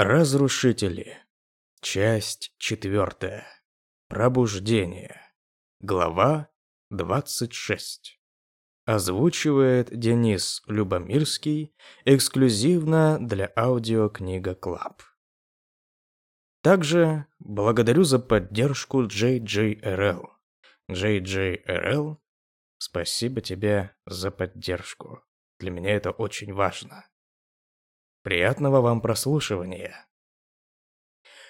Разрушители. Часть четвертая. Пробуждение. Глава 26. Озвучивает Денис Любомирский эксклюзивно для аудиокнига Club. Также благодарю за поддержку JJRL. JJRL, спасибо тебе за поддержку. Для меня это очень важно. Приятного вам прослушивания.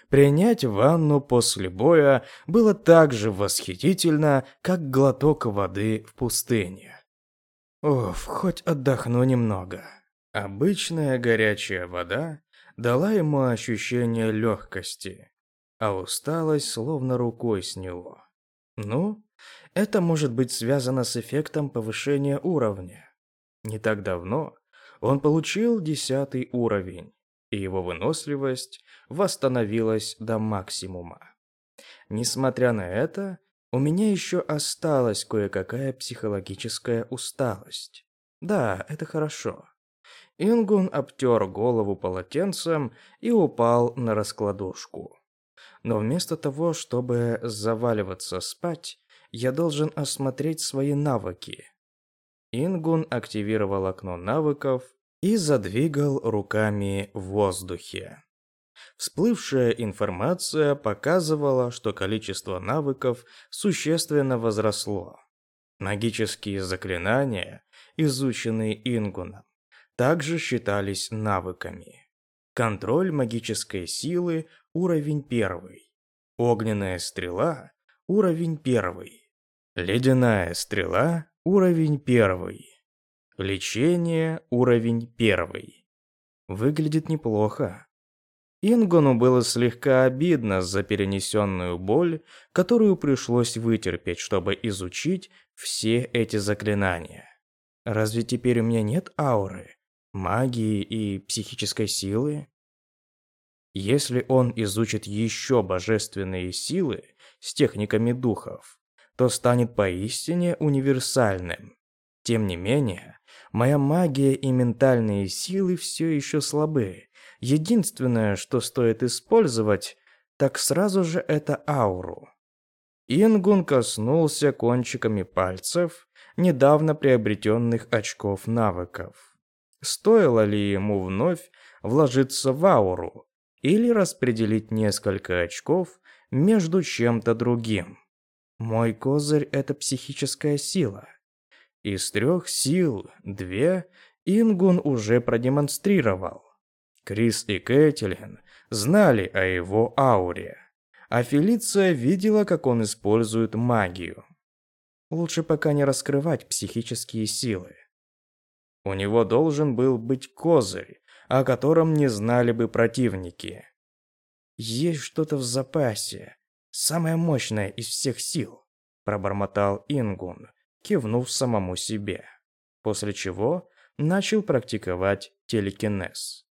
Принять ванну после боя было так же восхитительно, как глоток воды в пустыне. Оф, хоть отдохну немного. Обычная горячая вода дала ему ощущение легкости, а усталость словно рукой сняло. Ну, это может быть связано с эффектом повышения уровня. Не так давно он получил десятый уровень, и его выносливость восстановилась до максимума. Несмотря на это, у меня еще осталась кое-какая психологическая усталость. Да, это хорошо. Ингун обтер голову полотенцем и упал на раскладушку. Но вместо того, чтобы заваливаться спать, я должен осмотреть свои навыки. Ингун активировал окно навыков и задвигал руками в воздухе. Всплывшая информация показывала, что количество навыков существенно возросло. Магические заклинания, изученные Ингуном, также считались навыками. Контроль магической силы – уровень первый. Огненная стрела – уровень первый. Ледяная стрела Уровень первый. Лечение уровень первый. Выглядит неплохо. Ингону было слегка обидно за перенесенную боль, которую пришлось вытерпеть, чтобы изучить все эти заклинания. Разве теперь у меня нет ауры, магии и психической силы? Если он изучит еще божественные силы с техниками духов, то станет поистине универсальным. Тем не менее, моя магия и ментальные силы все еще слабы. Единственное, что стоит использовать, так сразу же это ауру. Ингун коснулся кончиками пальцев недавно приобретенных очков навыков. Стоило ли ему вновь вложиться в ауру или распределить несколько очков между чем-то другим? Мой козырь — это психическая сила. Из трех сил две Ингун уже продемонстрировал. Крис и Кэтлин знали о его ауре, а Фелиция видела, как он использует магию. Лучше пока не раскрывать психические силы. У него должен был быть козырь, о котором не знали бы противники. Есть что-то в запасе, самая мощная из всех сил», – пробормотал Ингун, кивнув самому себе. После чего начал практиковать телекинез.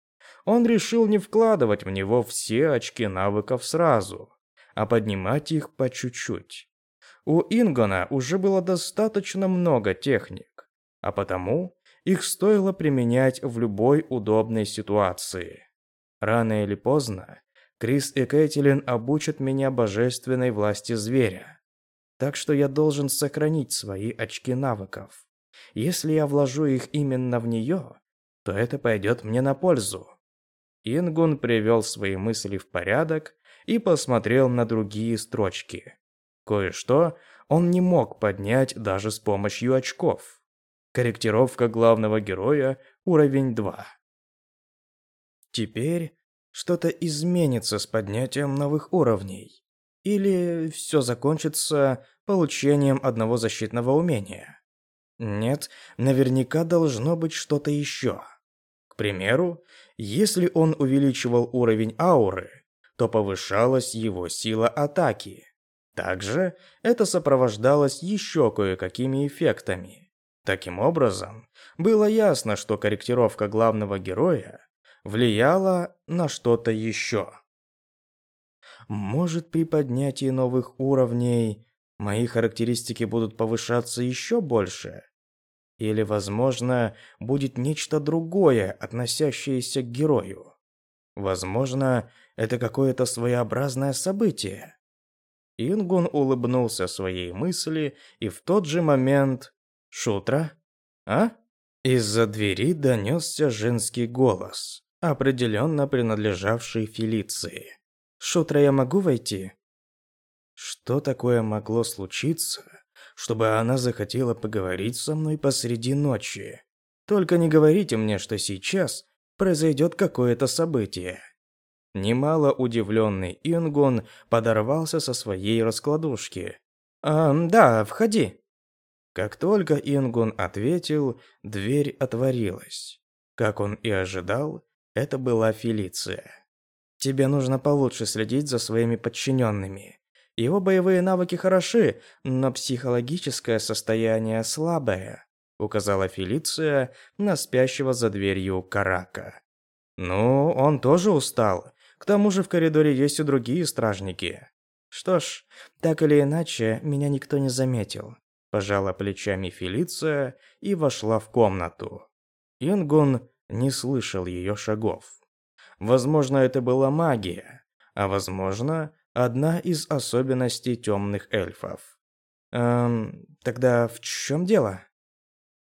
Он решил не вкладывать в него все очки навыков сразу, а поднимать их по чуть-чуть. У Ингона уже было достаточно много техник, а потому их стоило применять в любой удобной ситуации. Рано или поздно Крис и Кэтлин обучат меня божественной власти зверя. Так что я должен сохранить свои очки навыков. Если я вложу их именно в нее, то это пойдет мне на пользу. Ингун привел свои мысли в порядок и посмотрел на другие строчки. Кое-что он не мог поднять даже с помощью очков. Корректировка главного героя уровень 2. Теперь что-то изменится с поднятием новых уровней. Или все закончится получением одного защитного умения. Нет, наверняка должно быть что-то еще. К примеру, если он увеличивал уровень ауры, то повышалась его сила атаки. Также это сопровождалось еще кое-какими эффектами. Таким образом, было ясно, что корректировка главного героя влияло на что-то еще. Может, при поднятии новых уровней мои характеристики будут повышаться еще больше? Или, возможно, будет нечто другое, относящееся к герою? Возможно, это какое-то своеобразное событие. Ингун улыбнулся своей мысли, и в тот же момент... «Шутра? А?» Из-за двери донесся женский голос, определенно принадлежавший Фелиции. «Шутра, я могу войти?» Что такое могло случиться, чтобы она захотела поговорить со мной посреди ночи? Только не говорите мне, что сейчас произойдет какое-то событие. Немало удивленный Ингон подорвался со своей раскладушки. «А, да, входи». Как только Ингон ответил, дверь отворилась. Как он и ожидал, это была Фелиция. «Тебе нужно получше следить за своими подчиненными. Его боевые навыки хороши, но психологическое состояние слабое», указала Фелиция на спящего за дверью Карака. «Ну, он тоже устал. К тому же в коридоре есть и другие стражники. Что ж, так или иначе, меня никто не заметил. Пожала плечами Фелиция и вошла в комнату. Ингун не слышал ее шагов. Возможно, это была магия, а возможно, одна из особенностей темных эльфов. Эм, тогда в чем дело?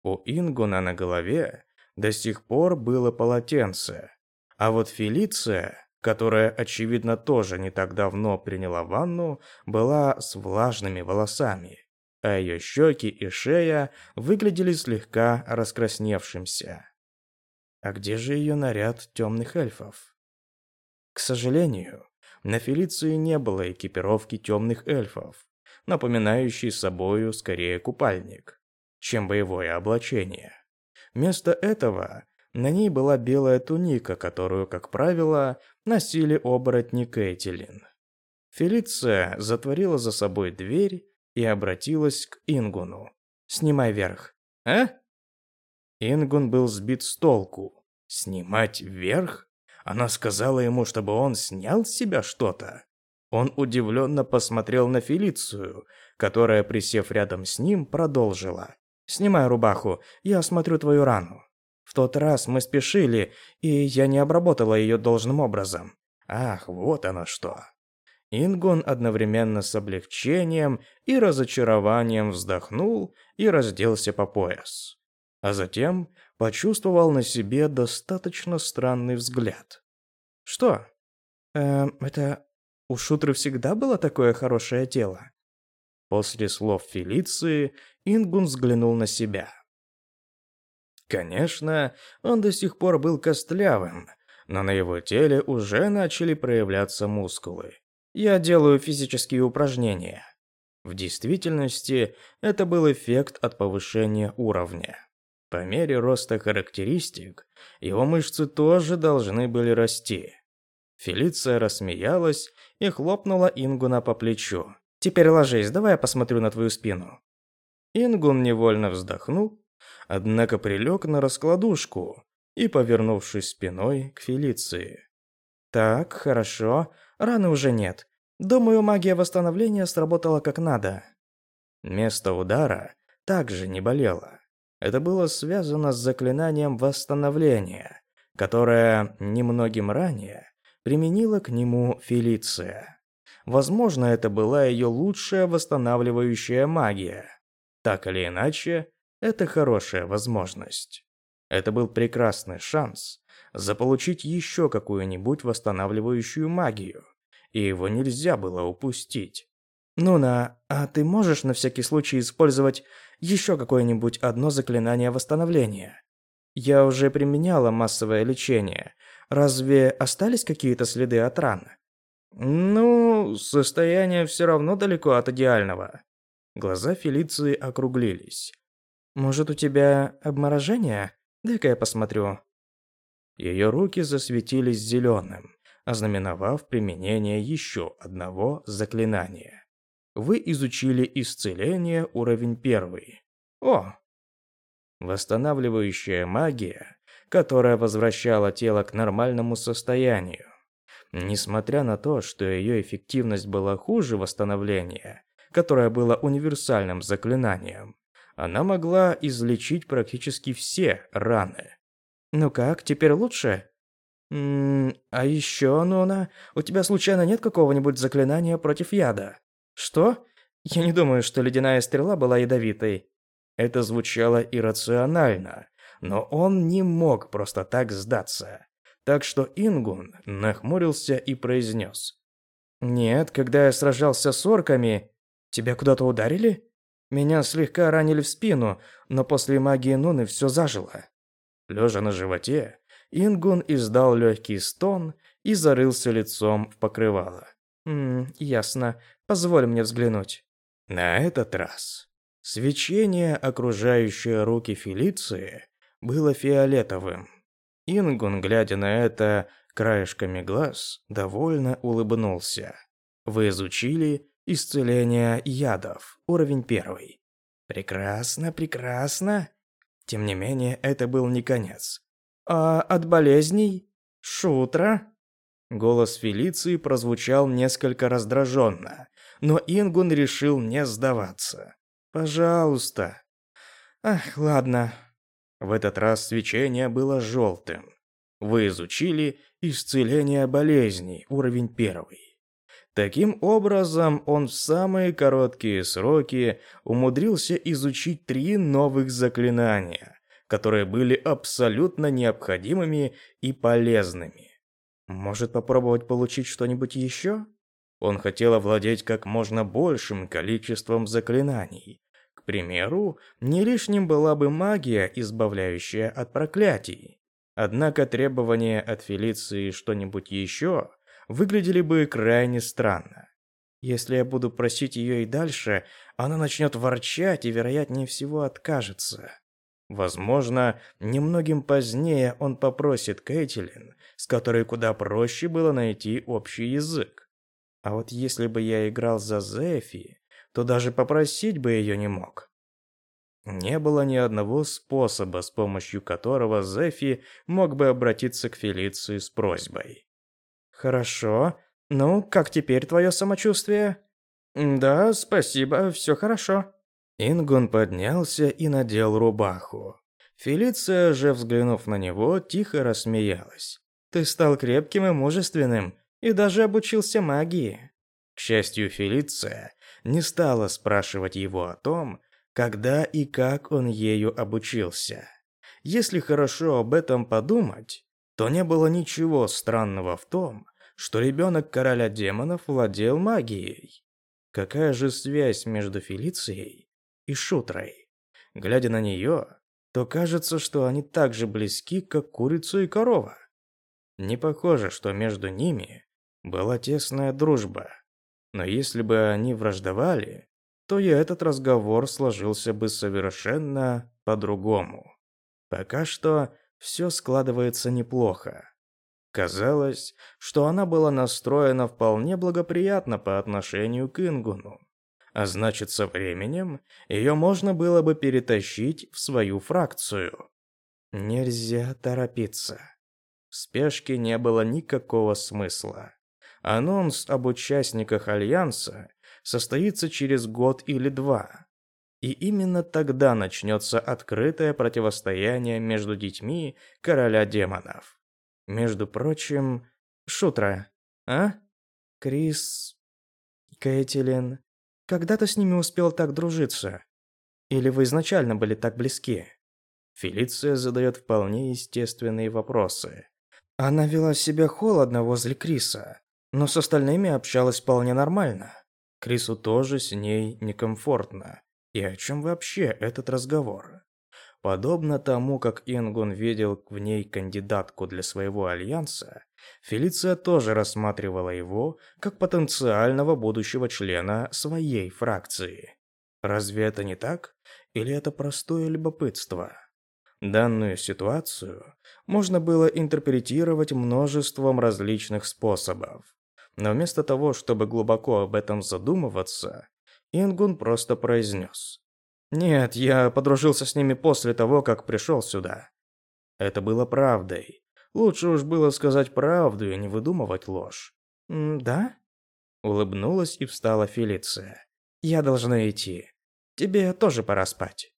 У Ингуна на голове до сих пор было полотенце, а вот Фелиция которая, очевидно, тоже не так давно приняла ванну, была с влажными волосами, а ее щеки и шея выглядели слегка раскрасневшимся. А где же ее наряд темных эльфов? К сожалению, на Фелиции не было экипировки темных эльфов, напоминающей собою скорее купальник, чем боевое облачение. Вместо этого на ней была белая туника, которую, как правило, носили оборотни Кейтилин. Фелиция затворила за собой дверь и обратилась к Ингуну. «Снимай верх». «А?» Ингун был сбит с толку. «Снимать верх?» Она сказала ему, чтобы он снял с себя что-то. Он удивленно посмотрел на Фелицию, которая, присев рядом с ним, продолжила. «Снимай рубаху, я осмотрю твою рану». В тот раз мы спешили, и я не обработала ее должным образом. Ах, вот оно что. Ингон одновременно с облегчением и разочарованием вздохнул и разделся по пояс. А затем почувствовал на себе достаточно странный взгляд. Что? Эм, это у Шутры всегда было такое хорошее тело? После слов Фелиции Ингун взглянул на себя. Конечно, он до сих пор был костлявым, но на его теле уже начали проявляться мускулы. Я делаю физические упражнения. В действительности, это был эффект от повышения уровня. По мере роста характеристик, его мышцы тоже должны были расти. Фелиция рассмеялась и хлопнула Ингуна по плечу. «Теперь ложись, давай я посмотрю на твою спину». Ингун невольно вздохнул однако прилег на раскладушку и, повернувшись спиной к Фелиции. «Так, хорошо, раны уже нет. Думаю, магия восстановления сработала как надо». Место удара также не болело. Это было связано с заклинанием восстановления, которое немногим ранее применила к нему Фелиция. Возможно, это была ее лучшая восстанавливающая магия. Так или иначе, это хорошая возможность. Это был прекрасный шанс заполучить еще какую-нибудь восстанавливающую магию, и его нельзя было упустить. «Нуна, а ты можешь на всякий случай использовать еще какое-нибудь одно заклинание восстановления? Я уже применяла массовое лечение. Разве остались какие-то следы от ран?» «Ну, состояние все равно далеко от идеального». Глаза Фелиции округлились. Может, у тебя обморожение? Дай-ка я посмотрю. Ее руки засветились зеленым, ознаменовав применение еще одного заклинания. Вы изучили исцеление уровень первый. О! Восстанавливающая магия, которая возвращала тело к нормальному состоянию. Несмотря на то, что ее эффективность была хуже восстановления, которое было универсальным заклинанием, она могла излечить практически все раны. «Ну как, теперь лучше?» «Ммм, а еще, Нона, у тебя случайно нет какого-нибудь заклинания против яда?» «Что? Я не думаю, что ледяная стрела была ядовитой». Это звучало иррационально, но он не мог просто так сдаться. Так что Ингун нахмурился и произнес. «Нет, когда я сражался с орками, тебя куда-то ударили? Меня слегка ранили в спину, но после магии Нуны все зажило». Лежа на животе, Ингун издал легкий стон и зарылся лицом в покрывало. «Ммм, ясно. Позволь мне взглянуть». На этот раз свечение, окружающее руки Фелиции, было фиолетовым. Ингун, глядя на это краешками глаз, довольно улыбнулся. Вы изучили исцеление ядов, уровень первый. Прекрасно, прекрасно. Тем не менее, это был не конец. А от болезней? Шутра? Голос Фелиции прозвучал несколько раздраженно, но Ингун решил не сдаваться. «Пожалуйста». «Ах, ладно». В этот раз свечение было желтым. Вы изучили исцеление болезней, уровень первый. Таким образом, он в самые короткие сроки умудрился изучить три новых заклинания, которые были абсолютно необходимыми и полезными. Может попробовать получить что-нибудь еще? Он хотел овладеть как можно большим количеством заклинаний. К примеру, не лишним была бы магия, избавляющая от проклятий. Однако требования от Фелиции что-нибудь еще выглядели бы крайне странно. Если я буду просить ее и дальше, она начнет ворчать и, вероятнее всего, откажется. Возможно, немногим позднее он попросит Кейтилин, с которой куда проще было найти общий язык. А вот если бы я играл за Зефи, то даже попросить бы ее не мог. Не было ни одного способа, с помощью которого Зефи мог бы обратиться к Фелиции с просьбой. «Хорошо. Ну, как теперь твое самочувствие?» «Да, спасибо, все хорошо». Ингун поднялся и надел рубаху. Фелиция же, взглянув на него, тихо рассмеялась. «Ты стал крепким и мужественным, и даже обучился магии». К счастью, Фелиция не стала спрашивать его о том, когда и как он ею обучился. Если хорошо об этом подумать, то не было ничего странного в том, что ребенок короля демонов владел магией. Какая же связь между Фелицией и Шутрой? Глядя на нее, то кажется, что они так же близки, как курица и корова. Не похоже, что между ними была тесная дружба. Но если бы они враждовали, то и этот разговор сложился бы совершенно по-другому. Пока что все складывается неплохо. Казалось, что она была настроена вполне благоприятно по отношению к Ингуну. А значит, со временем ее можно было бы перетащить в свою фракцию. Нельзя торопиться. В спешке не было никакого смысла. Анонс об участниках Альянса состоится через год или два. И именно тогда начнется открытое противостояние между детьми короля демонов. Между прочим, Шутра, а? Крис, Кэтлин, когда ты с ними успел так дружиться? Или вы изначально были так близки? Фелиция задает вполне естественные вопросы. Она вела себя холодно возле Криса, но с остальными общалась вполне нормально. Крису тоже с ней некомфортно. И о чем вообще этот разговор? Подобно тому, как Ингун видел в ней кандидатку для своего альянса, Фелиция тоже рассматривала его как потенциального будущего члена своей фракции. Разве это не так? Или это простое любопытство? Данную ситуацию можно было интерпретировать множеством различных способов. Но вместо того, чтобы глубоко об этом задумываться, Ингун просто произнес. «Нет, я подружился с ними после того, как пришел сюда». Это было правдой. Лучше уж было сказать правду и не выдумывать ложь. «Да?» Улыбнулась и встала Фелиция. «Я должна идти. Тебе тоже пора спать».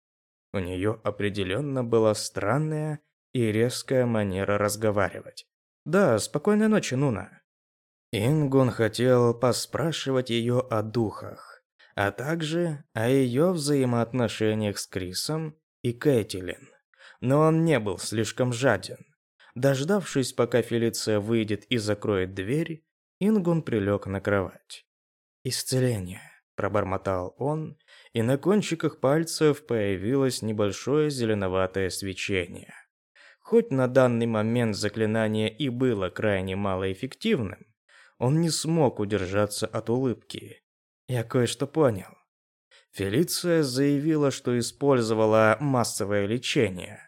У нее определенно была странная и резкая манера разговаривать. Да, спокойной ночи, Нуна. Ингун хотел поспрашивать ее о духах, а также о ее взаимоотношениях с Крисом и Кэтлин. Но он не был слишком жаден. Дождавшись, пока Фелиция выйдет и закроет дверь, Ингун прилег на кровать. «Исцеление», – пробормотал он, и на кончиках пальцев появилось небольшое зеленоватое свечение. Хоть на данный момент заклинание и было крайне малоэффективным, он не смог удержаться от улыбки. Я кое-что понял. Фелиция заявила, что использовала массовое лечение.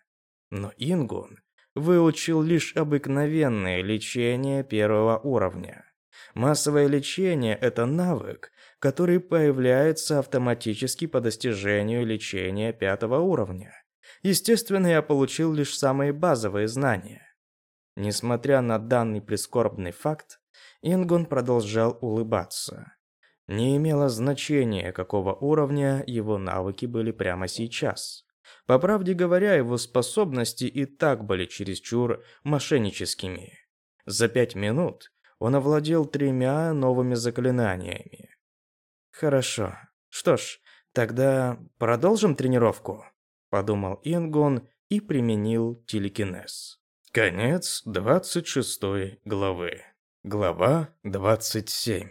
Но Ингун выучил лишь обыкновенное лечение первого уровня. Массовое лечение – это навык, который появляется автоматически по достижению лечения пятого уровня. Естественно, я получил лишь самые базовые знания. Несмотря на данный прискорбный факт, Ингон продолжал улыбаться. Не имело значения, какого уровня его навыки были прямо сейчас. По правде говоря, его способности и так были чересчур мошенническими. За пять минут он овладел тремя новыми заклинаниями. Хорошо. Что ж, тогда продолжим тренировку, подумал Ингон и применил телекинез. Конец 26 главы. Глава 27.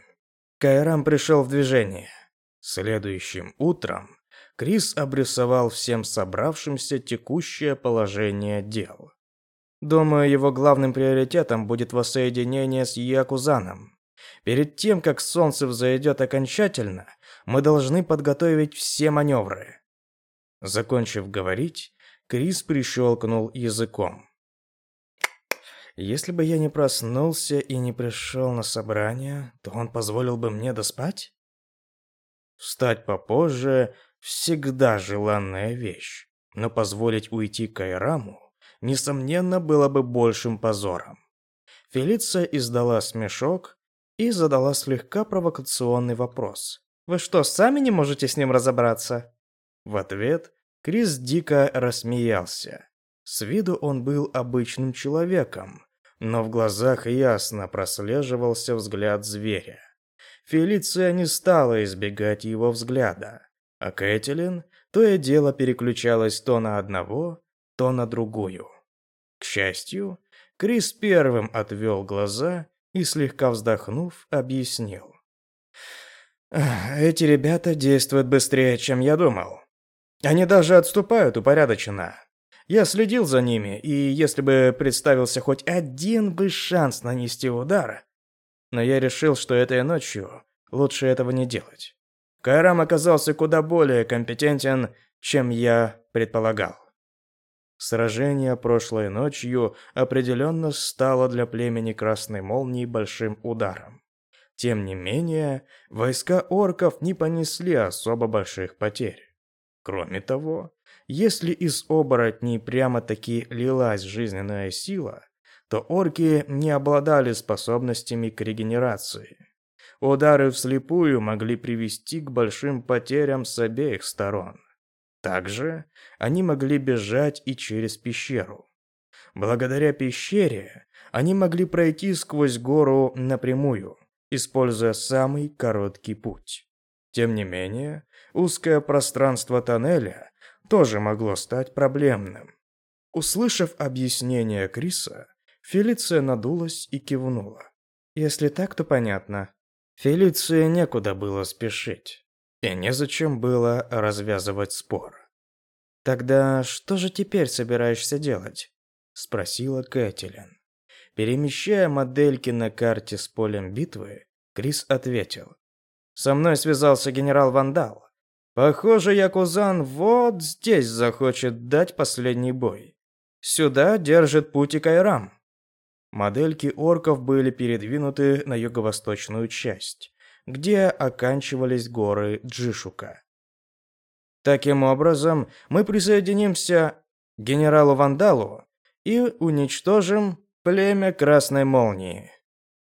Кайрам пришел в движение. Следующим утром Крис обрисовал всем собравшимся текущее положение дел. Думаю, его главным приоритетом будет воссоединение с Якузаном. Перед тем, как солнце взойдет окончательно, мы должны подготовить все маневры. Закончив говорить, Крис прищелкнул языком. Если бы я не проснулся и не пришел на собрание, то он позволил бы мне доспать? Встать попозже всегда желанная вещь, но позволить уйти Кайраму несомненно было бы большим позором. Фелиция издала смешок и задала слегка провокационный вопрос. «Вы что, сами не можете с ним разобраться?» В ответ Крис дико рассмеялся. С виду он был обычным человеком, но в глазах ясно прослеживался взгляд зверя. Фелиция не стала избегать его взгляда, а Кэтлин то и дело переключалась то на одного, то на другую. К счастью, Крис первым отвел глаза и, слегка вздохнув, объяснил. «Эти ребята действуют быстрее, чем я думал. Они даже отступают упорядоченно. Я следил за ними, и если бы представился хоть один бы шанс нанести удар, но я решил, что этой ночью лучше этого не делать. Кайрам оказался куда более компетентен, чем я предполагал. Сражение прошлой ночью определенно стало для племени Красной Молнии большим ударом. Тем не менее, войска орков не понесли особо больших потерь. Кроме того, если из оборотней прямо-таки лилась жизненная сила, то орки не обладали способностями к регенерации. Удары вслепую могли привести к большим потерям с обеих сторон. Также они могли бежать и через пещеру. Благодаря пещере они могли пройти сквозь гору напрямую, используя самый короткий путь. Тем не менее, узкое пространство тоннеля тоже могло стать проблемным. Услышав объяснение Криса, Фелиция надулась и кивнула. Если так, то понятно. Фелиции некуда было спешить, и незачем было развязывать спор. «Тогда что же теперь собираешься делать?» – спросила Кэтлин. Перемещая модельки на карте с полем битвы, Крис ответил. «Со мной связался генерал Вандал. Похоже, Якузан вот здесь захочет дать последний бой. Сюда держит путь и Кайрам. Модельки орков были передвинуты на юго-восточную часть, где оканчивались горы Джишука. Таким образом, мы присоединимся к генералу Вандалу и уничтожим племя Красной Молнии.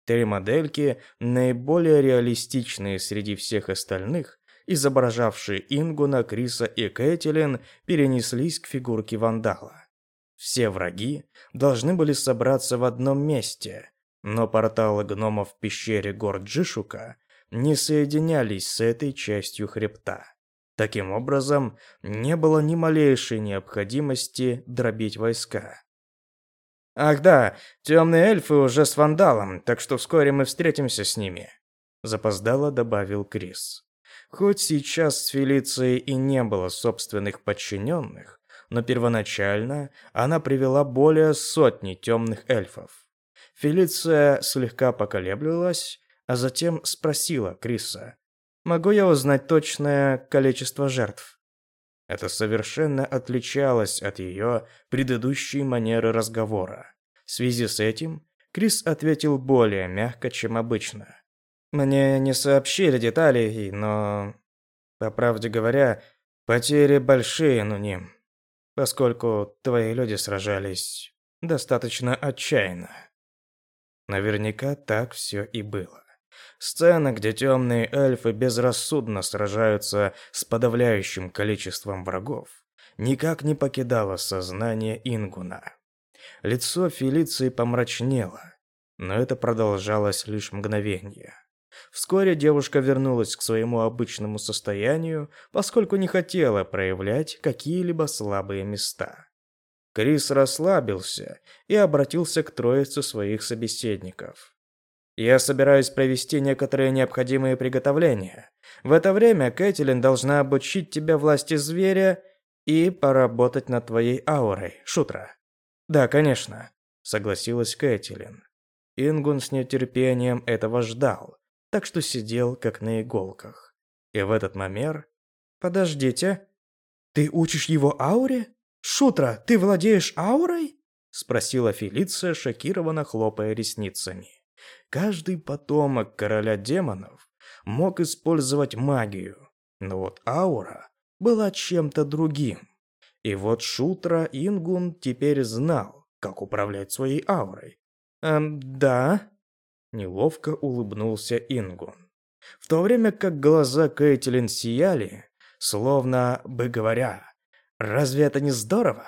Три модельки, наиболее реалистичные среди всех остальных, изображавшие Ингуна, Криса и Кэтлин, перенеслись к фигурке вандала. Все враги должны были собраться в одном месте, но порталы гномов в пещере гор Джишука не соединялись с этой частью хребта. Таким образом, не было ни малейшей необходимости дробить войска. «Ах да, темные эльфы уже с вандалом, так что вскоре мы встретимся с ними», запоздало добавил Крис. Хоть сейчас с Фелицией и не было собственных подчиненных, но первоначально она привела более сотни темных эльфов. Фелиция слегка поколеблилась, а затем спросила Криса, «Могу я узнать точное количество жертв?» Это совершенно отличалось от ее предыдущей манеры разговора. В связи с этим Крис ответил более мягко, чем обычно. «Мне не сообщили деталей, но, по правде говоря, потери большие, но не, поскольку твои люди сражались достаточно отчаянно». Наверняка так все и было. Сцена, где темные эльфы безрассудно сражаются с подавляющим количеством врагов, никак не покидала сознание Ингуна. Лицо Фелиции помрачнело, но это продолжалось лишь мгновение. Вскоре девушка вернулась к своему обычному состоянию, поскольку не хотела проявлять какие-либо слабые места. Крис расслабился и обратился к троице своих собеседников. «Я собираюсь провести некоторые необходимые приготовления. В это время Кэтлин должна обучить тебя власти зверя и поработать над твоей аурой, Шутра». «Да, конечно», — согласилась Кэтлин. Ингун с нетерпением этого ждал, так что сидел как на иголках. И в этот момент... «Подождите, ты учишь его ауре?» «Шутра, ты владеешь аурой?» — спросила Фелиция, шокированно хлопая ресницами. Каждый потомок короля демонов мог использовать магию, но вот аура была чем-то другим. И вот Шутра Ингун теперь знал, как управлять своей аурой. «Эм, да?» — неловко улыбнулся Ингун. В то время как глаза Кейтлин сияли, словно бы говоря Разве это не здорово?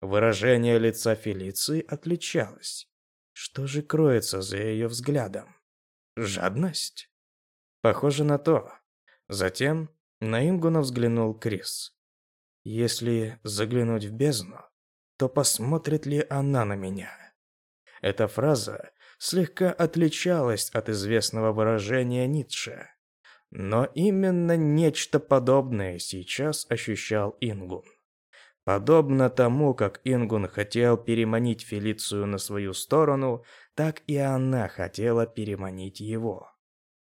Выражение лица Фелиции отличалось. Что же кроется за ее взглядом? Жадность? Похоже на то. Затем на Ингуна взглянул Крис. Если заглянуть в бездну, то посмотрит ли она на меня? Эта фраза слегка отличалась от известного выражения Ницше. Но именно нечто подобное сейчас ощущал Ингун. Подобно тому, как Ингун хотел переманить Фелицию на свою сторону, так и она хотела переманить его.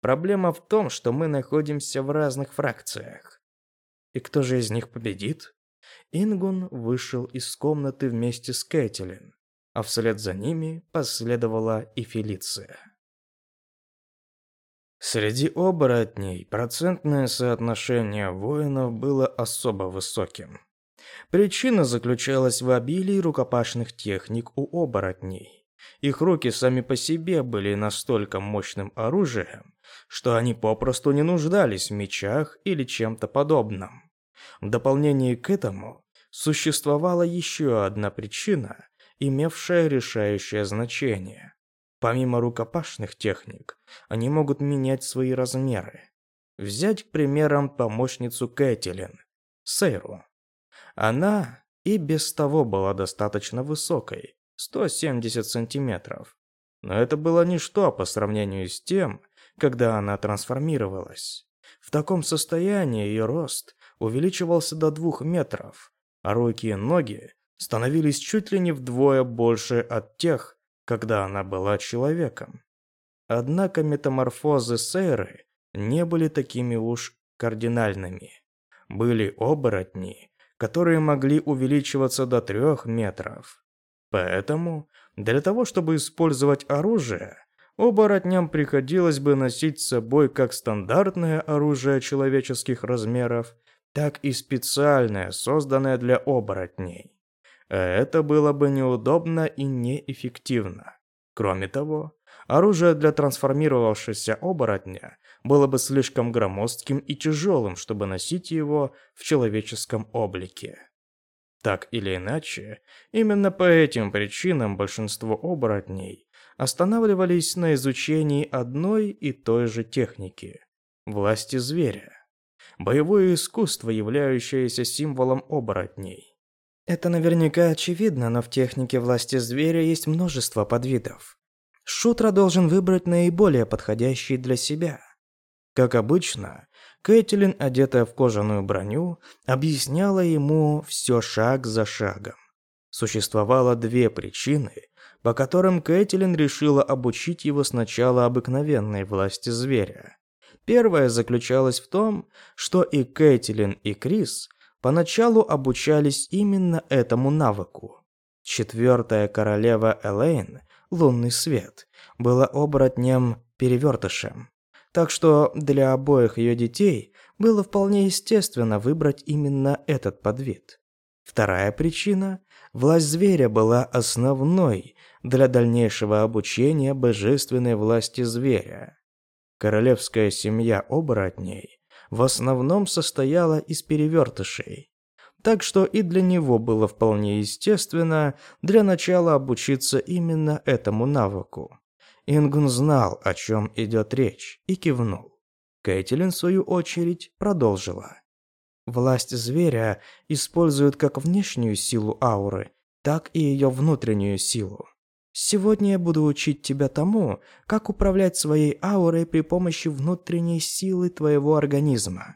Проблема в том, что мы находимся в разных фракциях. И кто же из них победит? Ингун вышел из комнаты вместе с Кэтлин, а вслед за ними последовала и Фелиция. Среди оборотней процентное соотношение воинов было особо высоким. Причина заключалась в обилии рукопашных техник у оборотней. Их руки сами по себе были настолько мощным оружием, что они попросту не нуждались в мечах или чем-то подобном. В дополнение к этому существовала еще одна причина, имевшая решающее значение. Помимо рукопашных техник, они могут менять свои размеры. Взять, к примерам, помощницу Кэтлин, Сейру. Она и без того была достаточно высокой, 170 сантиметров. Но это было ничто по сравнению с тем, когда она трансформировалась. В таком состоянии ее рост увеличивался до двух метров, а руки и ноги становились чуть ли не вдвое больше от тех, когда она была человеком. Однако метаморфозы Сейры не были такими уж кардинальными. Были оборотни, которые могли увеличиваться до трех метров. Поэтому, для того, чтобы использовать оружие, оборотням приходилось бы носить с собой как стандартное оружие человеческих размеров, так и специальное, созданное для оборотней. Это было бы неудобно и неэффективно. Кроме того, оружие для трансформировавшегося оборотня было бы слишком громоздким и тяжелым, чтобы носить его в человеческом облике. Так или иначе, именно по этим причинам большинство оборотней останавливались на изучении одной и той же техники – власти зверя. Боевое искусство, являющееся символом оборотней. Это наверняка очевидно, но в технике власти зверя есть множество подвидов. Шутра должен выбрать наиболее подходящий для себя. Как обычно, Кэтлин, одетая в кожаную броню, объясняла ему все шаг за шагом. Существовало две причины, по которым Кэтлин решила обучить его сначала обыкновенной власти зверя. Первая заключалась в том, что и Кэтлин, и Крис поначалу обучались именно этому навыку. Четвертая королева Элейн, лунный свет, была оборотнем-перевертышем. Так что для обоих ее детей было вполне естественно выбрать именно этот подвид. Вторая причина – власть зверя была основной для дальнейшего обучения божественной власти зверя. Королевская семья оборотней в основном состояла из перевертышей, так что и для него было вполне естественно для начала обучиться именно этому навыку. Ингун знал, о чем идет речь, и кивнул. Кейтилин, в свою очередь, продолжила. Власть зверя используют как внешнюю силу ауры, так и ее внутреннюю силу. Сегодня я буду учить тебя тому, как управлять своей аурой при помощи внутренней силы твоего организма.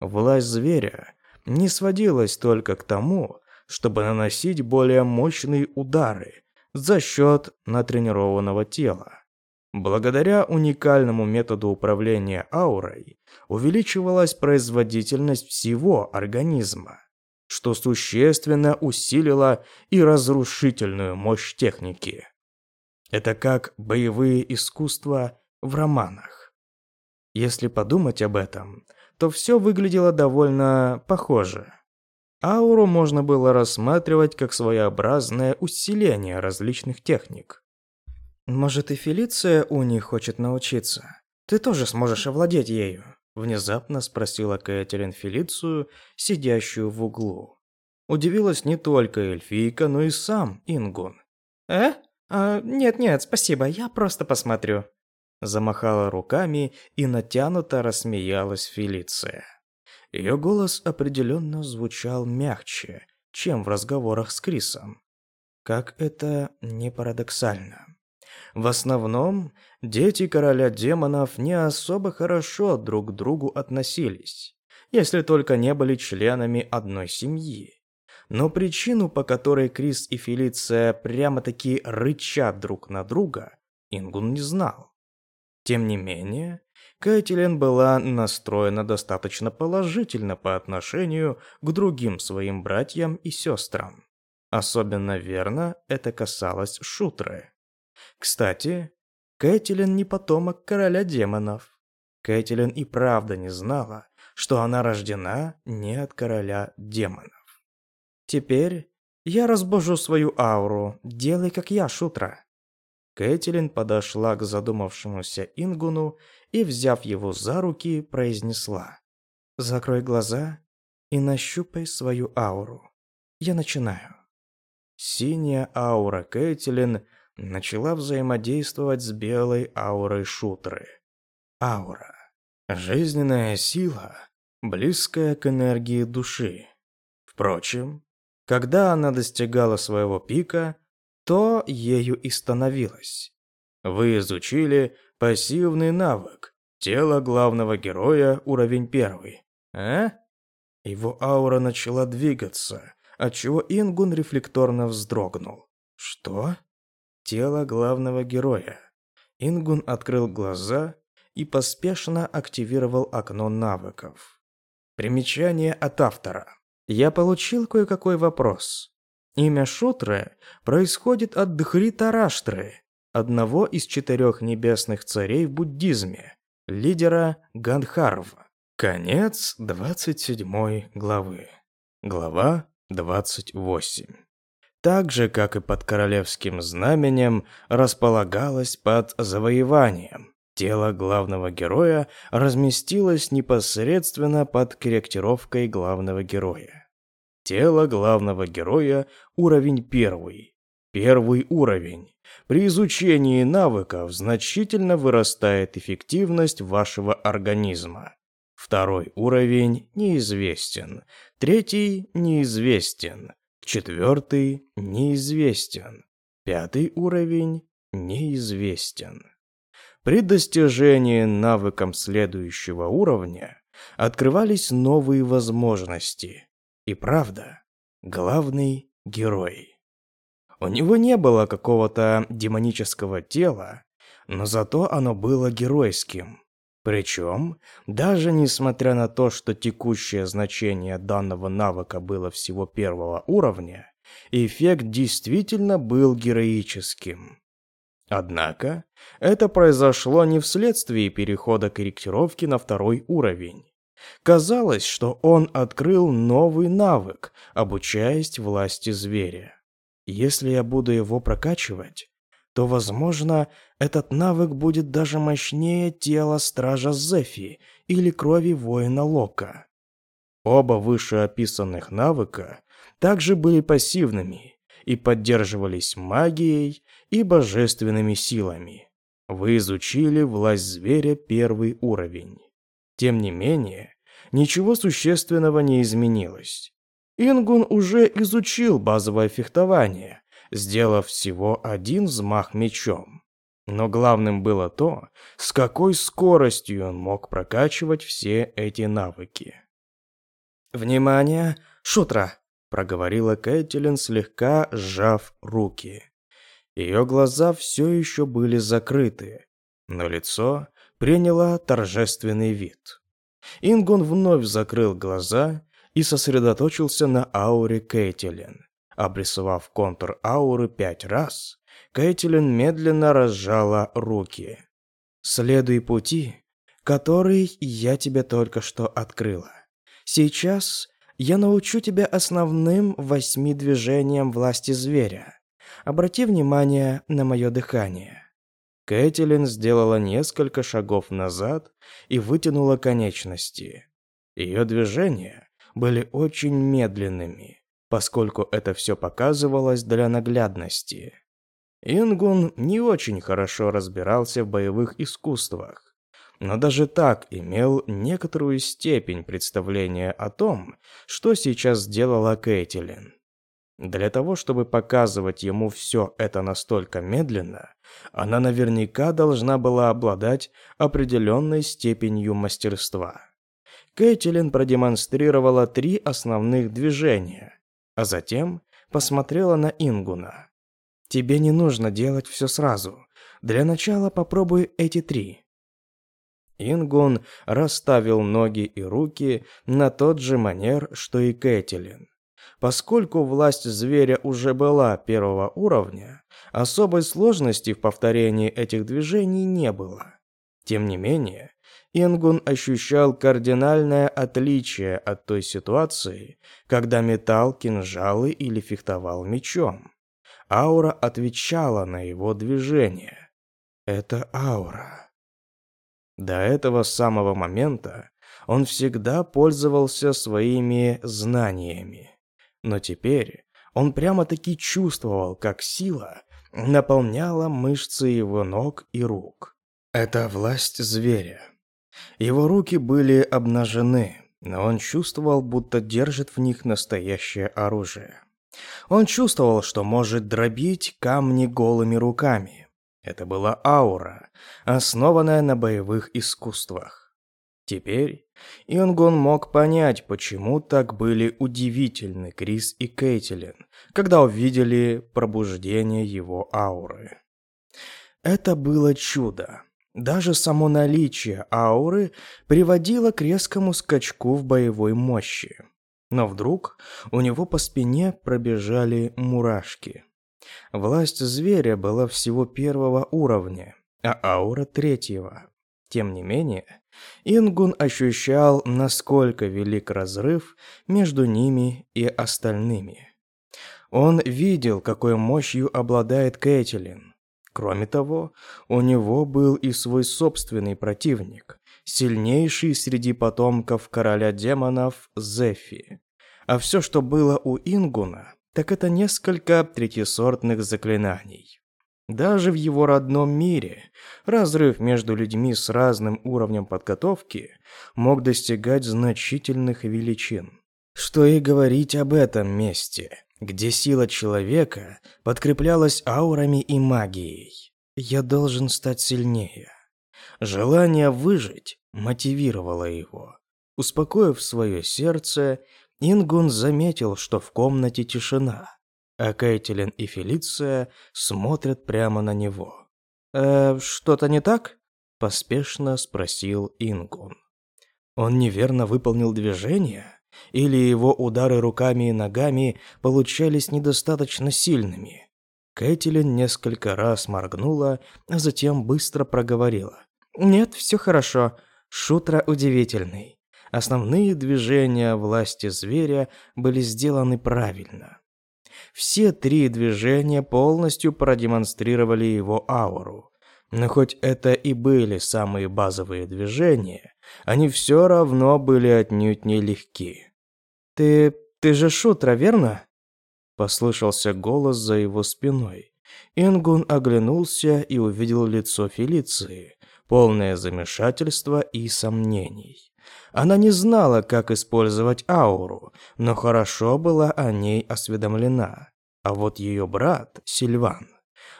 Власть зверя не сводилась только к тому, чтобы наносить более мощные удары, за счет натренированного тела. Благодаря уникальному методу управления аурой увеличивалась производительность всего организма, что существенно усилило и разрушительную мощь техники. Это как боевые искусства в романах. Если подумать об этом, то все выглядело довольно похоже. Ауру можно было рассматривать как своеобразное усиление различных техник. «Может, и Фелиция у них хочет научиться? Ты тоже сможешь овладеть ею?» Внезапно спросила Кэтлин Фелицию, сидящую в углу. Удивилась не только эльфийка, но и сам Ингун. «Э? А, нет-нет, спасибо, я просто посмотрю». Замахала руками и натянуто рассмеялась Фелиция. Ее голос определенно звучал мягче, чем в разговорах с Крисом. Как это не парадоксально. В основном, дети короля демонов не особо хорошо друг к другу относились, если только не были членами одной семьи. Но причину, по которой Крис и Фелиция прямо-таки рычат друг на друга, Ингун не знал. Тем не менее, Кэтлин была настроена достаточно положительно по отношению к другим своим братьям и сестрам. Особенно верно это касалось Шутры. Кстати, Кэтлин не потомок короля демонов. Кэтлин и правда не знала, что она рождена не от короля демонов. Теперь я разбужу свою ауру, делай как я, Шутра. Кэтлин подошла к задумавшемуся Ингуну и, взяв его за руки, произнесла. «Закрой глаза и нащупай свою ауру. Я начинаю». Синяя аура Кэтлин начала взаимодействовать с белой аурой Шутры. Аура. Жизненная сила, близкая к энергии души. Впрочем, когда она достигала своего пика, то ею и становилась. Вы изучили пассивный навык. Тело главного героя, уровень первый. А? Его аура начала двигаться, отчего Ингун рефлекторно вздрогнул. Что? Тело главного героя. Ингун открыл глаза и поспешно активировал окно навыков. Примечание от автора. Я получил кое-какой вопрос. Имя Шутры происходит от Дхритараштры, одного из четырех небесных царей в буддизме, лидера Гандхарва. Конец 27 главы. Глава 28. Так же, как и под королевским знаменем, располагалось под завоеванием. Тело главного героя разместилось непосредственно под корректировкой главного героя. Тело главного героя – уровень первый. Первый уровень. При изучении навыков значительно вырастает эффективность вашего организма. Второй уровень неизвестен. Третий неизвестен. Четвертый неизвестен. Пятый уровень неизвестен. При достижении навыком следующего уровня открывались новые возможности. И правда, главный герой. У него не было какого-то демонического тела, но зато оно было геройским. Причем, даже несмотря на то, что текущее значение данного навыка было всего первого уровня, эффект действительно был героическим. Однако, это произошло не вследствие перехода корректировки на второй уровень. Казалось, что он открыл новый навык, обучаясь власти зверя. Если я буду его прокачивать, то, возможно, этот навык будет даже мощнее тела Стража Зефи или крови воина Лока. Оба вышеописанных навыка также были пассивными и поддерживались магией и божественными силами. Вы изучили власть зверя первый уровень. Тем не менее, ничего существенного не изменилось. Ингун уже изучил базовое фехтование, сделав всего один взмах мечом. Но главным было то, с какой скоростью он мог прокачивать все эти навыки. «Внимание, шутра!» – проговорила Кэтлин, слегка сжав руки. Ее глаза все еще были закрыты, но лицо приняло торжественный вид. Ингун вновь закрыл глаза и сосредоточился на ауре Кэтлин. Обрисовав контур ауры пять раз, Кэтлин медленно разжала руки. «Следуй пути, который я тебе только что открыла. Сейчас я научу тебя основным восьми движениям власти зверя. Обрати внимание на мое дыхание». Кэтлин сделала несколько шагов назад и вытянула конечности. Ее движения были очень медленными поскольку это все показывалось для наглядности. Ингун не очень хорошо разбирался в боевых искусствах, но даже так имел некоторую степень представления о том, что сейчас сделала Кейтилин. Для того, чтобы показывать ему все это настолько медленно, она наверняка должна была обладать определенной степенью мастерства. Кейтилин продемонстрировала три основных движения, а затем посмотрела на Ингуна. «Тебе не нужно делать все сразу. Для начала попробуй эти три». Ингун расставил ноги и руки на тот же манер, что и Кэтилин. Поскольку власть зверя уже была первого уровня, особой сложности в повторении этих движений не было. Тем не менее, Ингун ощущал кардинальное отличие от той ситуации, когда метал кинжалы или фехтовал мечом. Аура отвечала на его движение. Это аура. До этого самого момента он всегда пользовался своими знаниями. Но теперь он прямо-таки чувствовал, как сила наполняла мышцы его ног и рук. Это власть зверя. Его руки были обнажены, но он чувствовал, будто держит в них настоящее оружие. Он чувствовал, что может дробить камни голыми руками. Это была аура, основанная на боевых искусствах. Теперь Ингон мог понять, почему так были удивительны Крис и Кейтилин, когда увидели пробуждение его ауры. Это было чудо. Даже само наличие ауры приводило к резкому скачку в боевой мощи. Но вдруг у него по спине пробежали мурашки. Власть зверя была всего первого уровня, а аура третьего. Тем не менее, Ингун ощущал, насколько велик разрыв между ними и остальными. Он видел, какой мощью обладает Кэтлин, Кроме того, у него был и свой собственный противник, сильнейший среди потомков короля демонов Зефи. А все, что было у Ингуна, так это несколько третьесортных заклинаний. Даже в его родном мире разрыв между людьми с разным уровнем подготовки мог достигать значительных величин. Что и говорить об этом месте, где сила человека подкреплялась аурами и магией. Я должен стать сильнее. Желание выжить мотивировало его. Успокоив свое сердце, Ингун заметил, что в комнате тишина а Кейтилин и Фелиция смотрят прямо на него. «Э, что-то не так?» – поспешно спросил Ингун. Он неверно выполнил движение? Или его удары руками и ногами получались недостаточно сильными? Кэтлин несколько раз моргнула, а затем быстро проговорила. «Нет, все хорошо. Шутра удивительный. Основные движения власти зверя были сделаны правильно. Все три движения полностью продемонстрировали его ауру. Но хоть это и были самые базовые движения, они все равно были отнюдь не легки. «Ты... ты же шутра, верно?» Послышался голос за его спиной. Ингун оглянулся и увидел лицо Фелиции, полное замешательства и сомнений. Она не знала, как использовать ауру, но хорошо была о ней осведомлена. А вот ее брат, Сильван,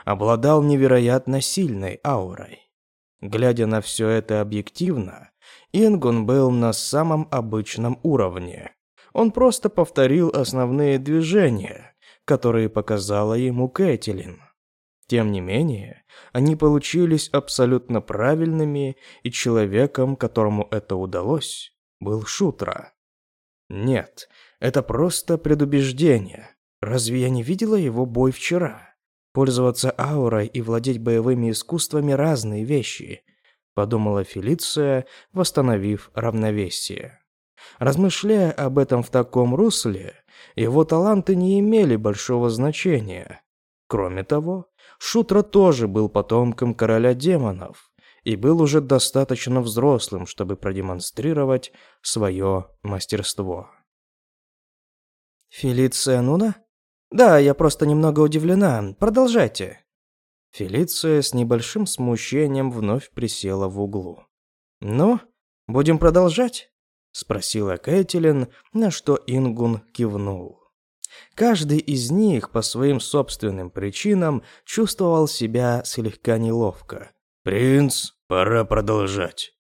обладал невероятно сильной аурой. Глядя на все это объективно, Ингун был на самом обычном уровне. Он просто повторил основные движения, которые показала ему Кэтлин. Тем не менее, они получились абсолютно правильными, и человеком, которому это удалось, был Шутра. Нет, это просто предубеждение. Разве я не видела его бой вчера? Пользоваться аурой и владеть боевыми искусствами разные вещи, подумала Фелиция, восстановив равновесие. Размышляя об этом в таком русле, его таланты не имели большого значения. Кроме того, Шутра тоже был потомком короля демонов и был уже достаточно взрослым, чтобы продемонстрировать свое мастерство. «Фелиция Нуна?» «Да, я просто немного удивлена. Продолжайте». Фелиция с небольшим смущением вновь присела в углу. «Ну, будем продолжать?» — спросила Кэтлин, на что Ингун кивнул. Каждый из них по своим собственным причинам чувствовал себя слегка неловко. «Принц, пора продолжать».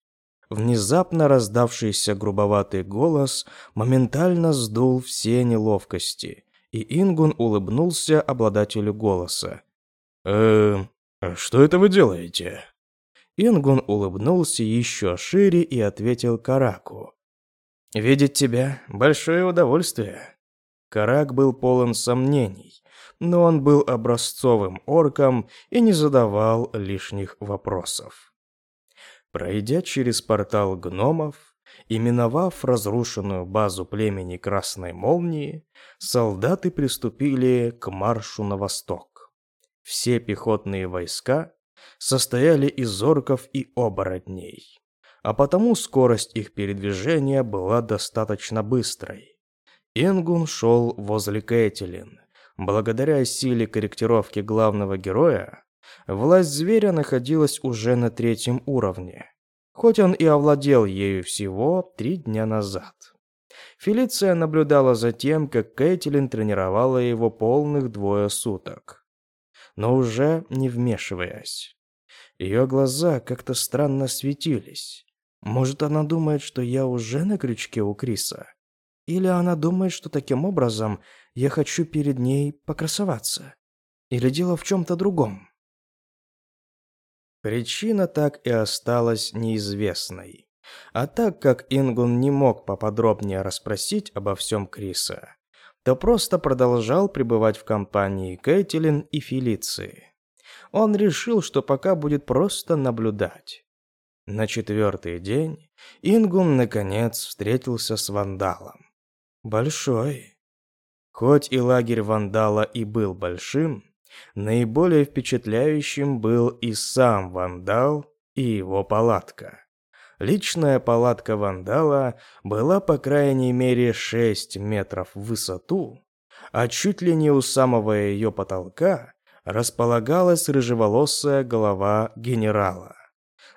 Внезапно раздавшийся грубоватый голос моментально сдул все неловкости, и Ингун улыбнулся обладателю голоса. «Эм, а что это вы делаете?» Ингун улыбнулся еще шире и ответил Караку. «Видеть тебя – большое удовольствие. Карак был полон сомнений, но он был образцовым орком и не задавал лишних вопросов. Пройдя через портал гномов и миновав разрушенную базу племени Красной Молнии, солдаты приступили к маршу на восток. Все пехотные войска состояли из орков и оборотней, а потому скорость их передвижения была достаточно быстрой. Ингун шел возле Кэтлин. Благодаря силе корректировки главного героя, власть зверя находилась уже на третьем уровне, хоть он и овладел ею всего три дня назад. Фелиция наблюдала за тем, как Кэтлин тренировала его полных двое суток, но уже не вмешиваясь. Ее глаза как-то странно светились. Может, она думает, что я уже на крючке у Криса? Или она думает, что таким образом я хочу перед ней покрасоваться? Или дело в чем-то другом? Причина так и осталась неизвестной. А так как Ингун не мог поподробнее расспросить обо всем Криса, то просто продолжал пребывать в компании Кэтлин и Фелиции. Он решил, что пока будет просто наблюдать. На четвертый день Ингун наконец встретился с вандалом. Большой. Хоть и лагерь вандала и был большим, наиболее впечатляющим был и сам вандал, и его палатка. Личная палатка вандала была по крайней мере 6 метров в высоту, а чуть ли не у самого ее потолка располагалась рыжеволосая голова генерала.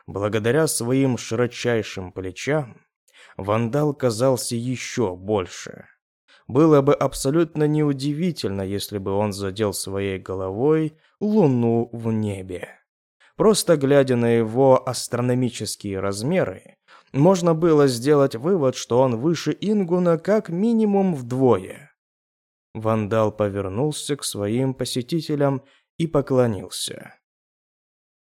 Благодаря своим широчайшим плечам вандал казался еще больше. Было бы абсолютно неудивительно, если бы он задел своей головой луну в небе. Просто глядя на его астрономические размеры, можно было сделать вывод, что он выше Ингуна как минимум вдвое. Вандал повернулся к своим посетителям и поклонился.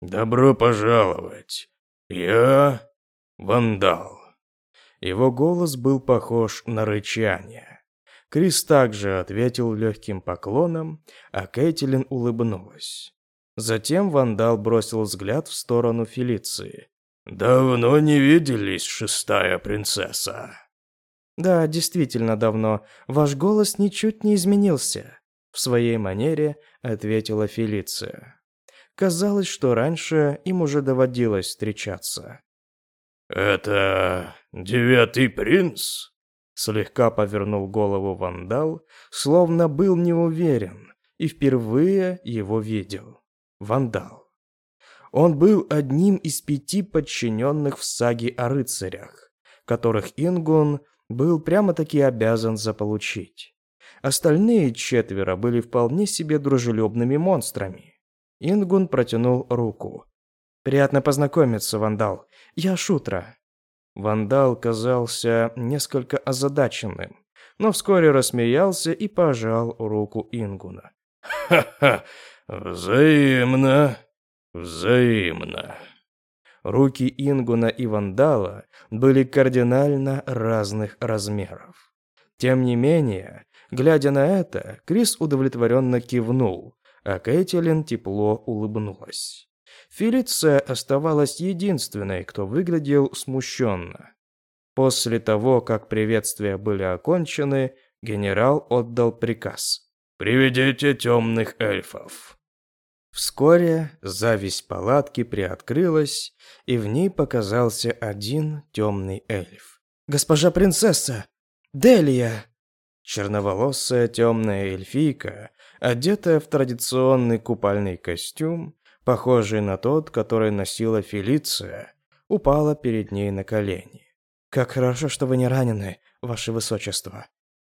«Добро пожаловать! Я Вандал!» Его голос был похож на рычание. Крис также ответил легким поклоном, а Кэтлин улыбнулась. Затем Вандал бросил взгляд в сторону Фелиции. «Давно не виделись, шестая принцесса». «Да, действительно давно. Ваш голос ничуть не изменился», — в своей манере ответила Фелиция. Казалось, что раньше им уже доводилось встречаться. «Это девятый принц?» Слегка повернул голову вандал, словно был не уверен, и впервые его видел. Вандал. Он был одним из пяти подчиненных в саге о рыцарях, которых Ингун был прямо-таки обязан заполучить. Остальные четверо были вполне себе дружелюбными монстрами. Ингун протянул руку. «Приятно познакомиться, Вандал. Я Шутра». Вандал казался несколько озадаченным, но вскоре рассмеялся и пожал руку Ингуна. «Ха-ха! Взаимно! Взаимно!» Руки Ингуна и Вандала были кардинально разных размеров. Тем не менее, глядя на это, Крис удовлетворенно кивнул, а Кэтлин тепло улыбнулась. Фелиция оставалась единственной, кто выглядел смущенно. После того, как приветствия были окончены, генерал отдал приказ. «Приведите темных эльфов». Вскоре зависть палатки приоткрылась, и в ней показался один темный эльф. «Госпожа принцесса! Делия!» Черноволосая темная эльфийка, одетая в традиционный купальный костюм, похожий на тот, который носила Фелиция, упала перед ней на колени. «Как хорошо, что вы не ранены, ваше высочество».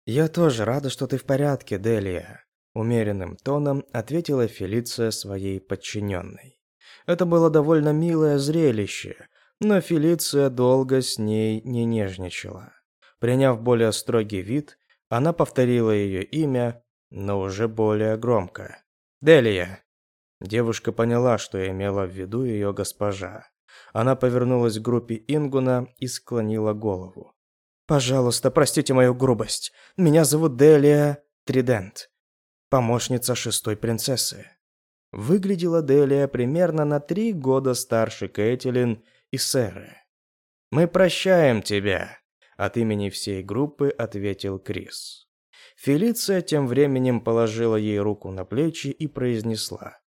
«Я тоже рада, что ты в порядке, Делия», – умеренным тоном ответила Фелиция своей подчиненной. Это было довольно милое зрелище, но Фелиция долго с ней не нежничала. Приняв более строгий вид, она повторила ее имя, но уже более громко. «Делия!» Девушка поняла, что имела в виду ее госпожа. Она повернулась к группе Ингуна и склонила голову. «Пожалуйста, простите мою грубость. Меня зовут Делия Тридент, помощница шестой принцессы». Выглядела Делия примерно на три года старше Кэтлин и Сэры. «Мы прощаем тебя», — от имени всей группы ответил Крис. Фелиция тем временем положила ей руку на плечи и произнесла.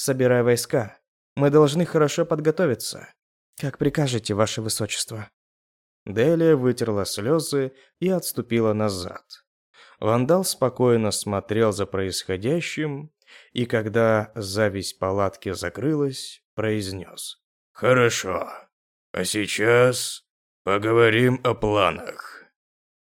Собирай войска. Мы должны хорошо подготовиться. Как прикажете, ваше высочество. Делия вытерла слезы и отступила назад. Вандал спокойно смотрел за происходящим, и когда зависть палатки закрылась, произнес. «Хорошо. А сейчас поговорим о планах».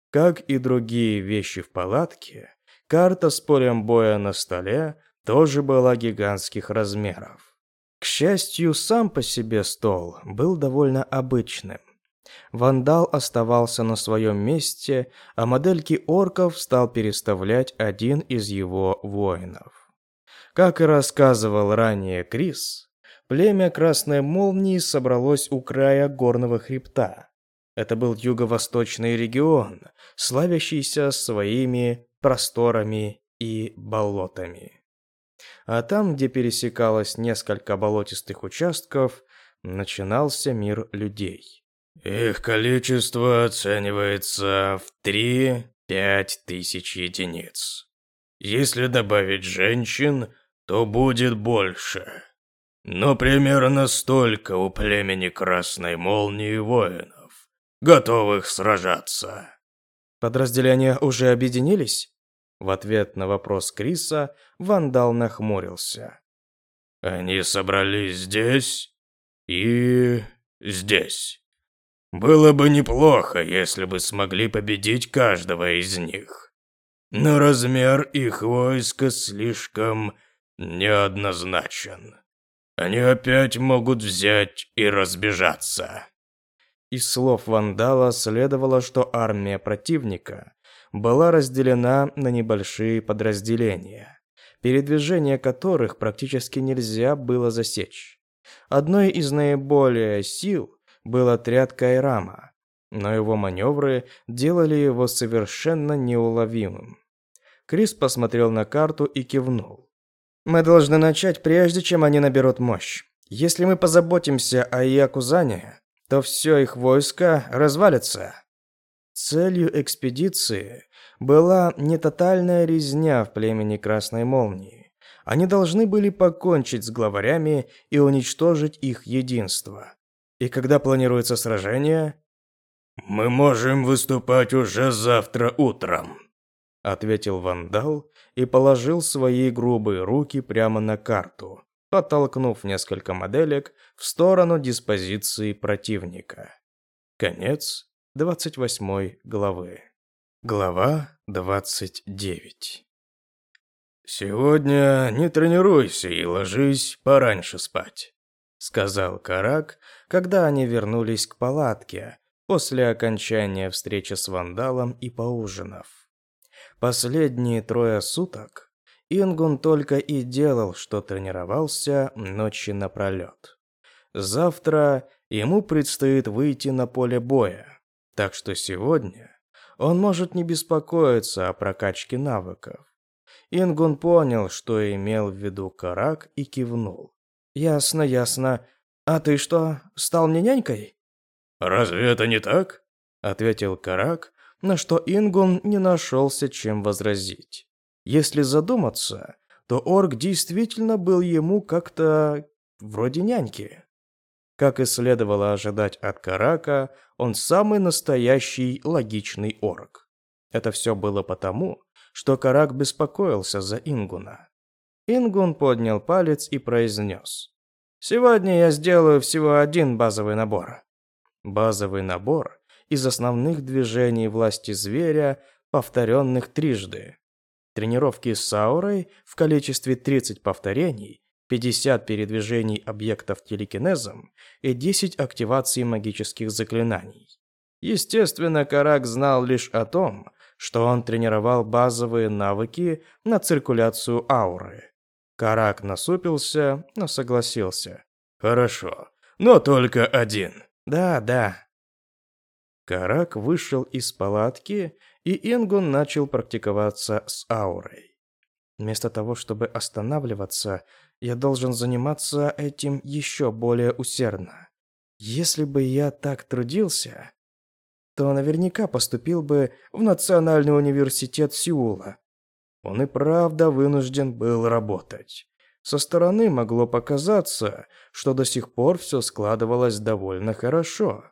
Как и другие вещи в палатке, карта с полем боя на столе тоже была гигантских размеров. К счастью, сам по себе стол был довольно обычным. Вандал оставался на своем месте, а модельки орков стал переставлять один из его воинов. Как и рассказывал ранее Крис, племя Красной Молнии собралось у края горного хребта. Это был юго-восточный регион, славящийся своими просторами и болотами а там, где пересекалось несколько болотистых участков, начинался мир людей. Их количество оценивается в 3-5 тысяч единиц. Если добавить женщин, то будет больше. но примерно столько у племени Красной Молнии воинов, готовых сражаться. Подразделения уже объединились? В ответ на вопрос Криса Вандал нахмурился. Они собрались здесь и здесь. Было бы неплохо, если бы смогли победить каждого из них. Но размер их войска слишком неоднозначен. Они опять могут взять и разбежаться. Из слов Вандала следовало, что армия противника была разделена на небольшие подразделения, передвижение которых практически нельзя было засечь. Одной из наиболее сил был отряд Кайрама, но его маневры делали его совершенно неуловимым. Крис посмотрел на карту и кивнул. «Мы должны начать, прежде чем они наберут мощь. Если мы позаботимся о Якузане, то все их войско развалится. Целью экспедиции была не тотальная резня в племени Красной Молнии. Они должны были покончить с главарями и уничтожить их единство. И когда планируется сражение? «Мы можем выступать уже завтра утром», — ответил Вандал и положил свои грубые руки прямо на карту, подтолкнув несколько моделек в сторону диспозиции противника. Конец 28 главы. Глава 29. «Сегодня не тренируйся и ложись пораньше спать», — сказал Карак, когда они вернулись к палатке после окончания встречи с вандалом и поужинав. Последние трое суток Ингун только и делал, что тренировался ночи напролет. Завтра ему предстоит выйти на поле боя, так что сегодня он может не беспокоиться о прокачке навыков. Ингун понял, что имел в виду Карак, и кивнул. «Ясно, ясно. А ты что, стал мне нянькой?» «Разве это не так?» — ответил Карак, на что Ингун не нашелся, чем возразить. Если задуматься, то орк действительно был ему как-то вроде няньки. Как и следовало ожидать от Карака, он самый настоящий логичный орк. Это все было потому, что Карак беспокоился за Ингуна. Ингун поднял палец и произнес. «Сегодня я сделаю всего один базовый набор». Базовый набор из основных движений власти зверя, повторенных трижды. Тренировки с аурой в количестве 30 повторений, 50 передвижений объектов телекинезом и 10 активаций магических заклинаний. Естественно, Карак знал лишь о том, что он тренировал базовые навыки на циркуляцию ауры. Карак насупился, но согласился. «Хорошо, но только один». «Да, да». Карак вышел из палатки и Ингун начал практиковаться с аурой. Вместо того, чтобы останавливаться, я должен заниматься этим еще более усердно. Если бы я так трудился, то наверняка поступил бы в Национальный университет Сеула. Он и правда вынужден был работать. Со стороны могло показаться, что до сих пор все складывалось довольно хорошо.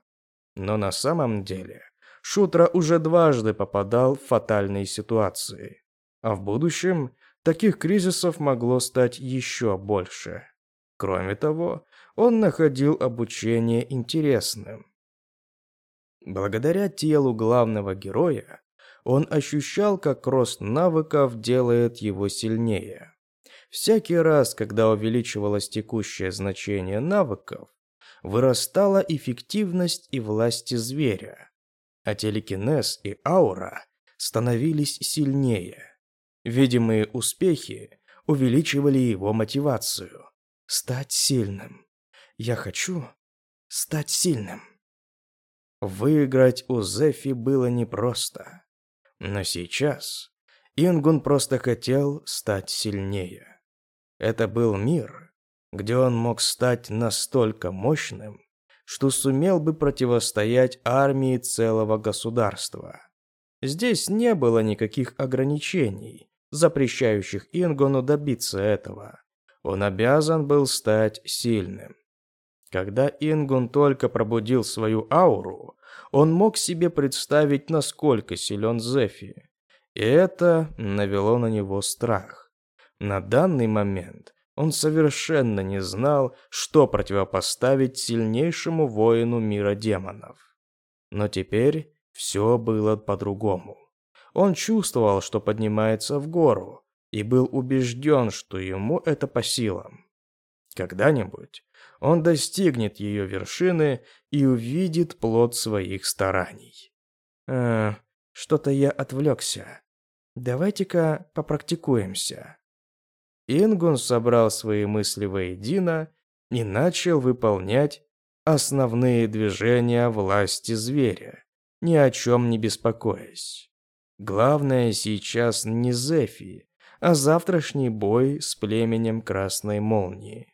Но на самом деле Шутра уже дважды попадал в фатальные ситуации. А в будущем таких кризисов могло стать еще больше. Кроме того, он находил обучение интересным. Благодаря телу главного героя, он ощущал, как рост навыков делает его сильнее. Всякий раз, когда увеличивалось текущее значение навыков, вырастала эффективность и власть зверя а телекинез и аура становились сильнее. Видимые успехи увеличивали его мотивацию. Стать сильным. Я хочу стать сильным. Выиграть у Зефи было непросто. Но сейчас Ингун просто хотел стать сильнее. Это был мир, где он мог стать настолько мощным, что сумел бы противостоять армии целого государства. Здесь не было никаких ограничений, запрещающих Ингону добиться этого. он обязан был стать сильным. Когда Ингун только пробудил свою ауру, он мог себе представить, насколько силен Зефи. И это навело на него страх. На данный момент он совершенно не знал, что противопоставить сильнейшему воину мира демонов. Но теперь все было по-другому. Он чувствовал, что поднимается в гору, и был убежден, что ему это по силам. Когда-нибудь он достигнет ее вершины и увидит плод своих стараний. Э, что-то я отвлекся. Давайте-ка попрактикуемся. Ингун собрал свои мысли воедино и начал выполнять основные движения власти зверя, ни о чем не беспокоясь. Главное сейчас не Зефи, а завтрашний бой с племенем Красной Молнии.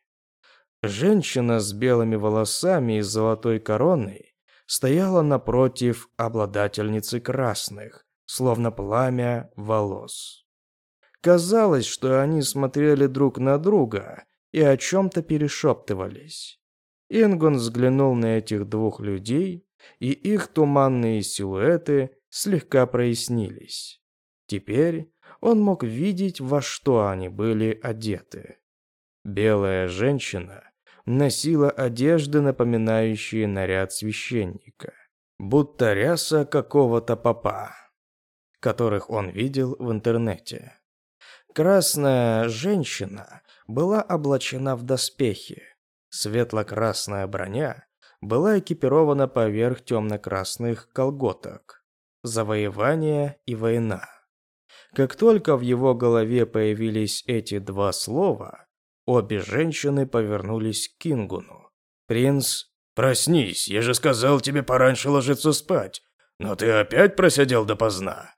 Женщина с белыми волосами и золотой короной стояла напротив обладательницы красных, словно пламя волос. Казалось, что они смотрели друг на друга и о чем-то перешептывались. Ингон взглянул на этих двух людей, и их туманные силуэты слегка прояснились. Теперь он мог видеть, во что они были одеты. Белая женщина носила одежды, напоминающие наряд священника, будто ряса какого-то попа, которых он видел в интернете. Красная женщина была облачена в доспехи. Светло-красная броня была экипирована поверх темно-красных колготок. Завоевание и война. Как только в его голове появились эти два слова, обе женщины повернулись к Кингуну. Принц, проснись, я же сказал тебе пораньше ложиться спать, но ты опять просидел допоздна.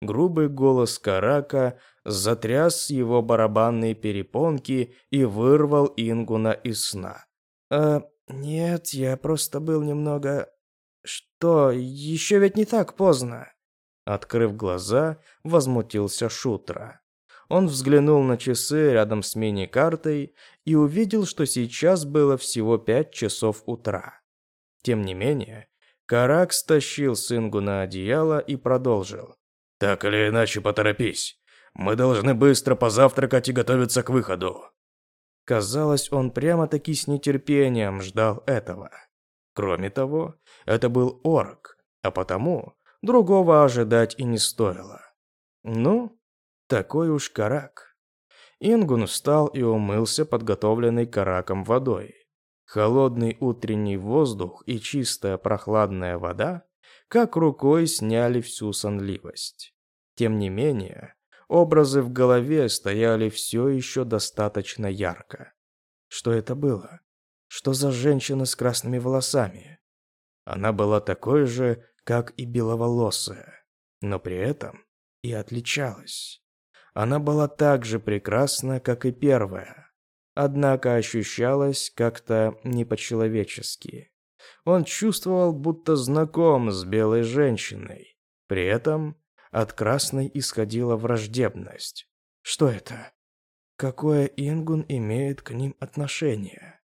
Грубый голос Карака затряс его барабанные перепонки и вырвал Ингуна из сна. «Э, нет, я просто был немного... Что, еще ведь не так поздно?» Открыв глаза, возмутился Шутра. Он взглянул на часы рядом с мини-картой и увидел, что сейчас было всего пять часов утра. Тем не менее, Карак стащил Сынгу на одеяло и продолжил. «Так или иначе, поторопись. Мы должны быстро позавтракать и готовиться к выходу». Казалось, он прямо-таки с нетерпением ждал этого. Кроме того, это был орк, а потому Другого ожидать и не стоило. Ну, такой уж карак. Ингун встал и умылся подготовленной караком водой. Холодный утренний воздух и чистая прохладная вода как рукой сняли всю сонливость. Тем не менее, образы в голове стояли все еще достаточно ярко. Что это было? Что за женщина с красными волосами? Она была такой же, как и беловолосая, но при этом и отличалась. Она была так же прекрасна, как и первая, однако ощущалась как-то не по-человечески. Он чувствовал, будто знаком с белой женщиной. При этом от красной исходила враждебность. Что это? Какое Ингун имеет к ним отношение?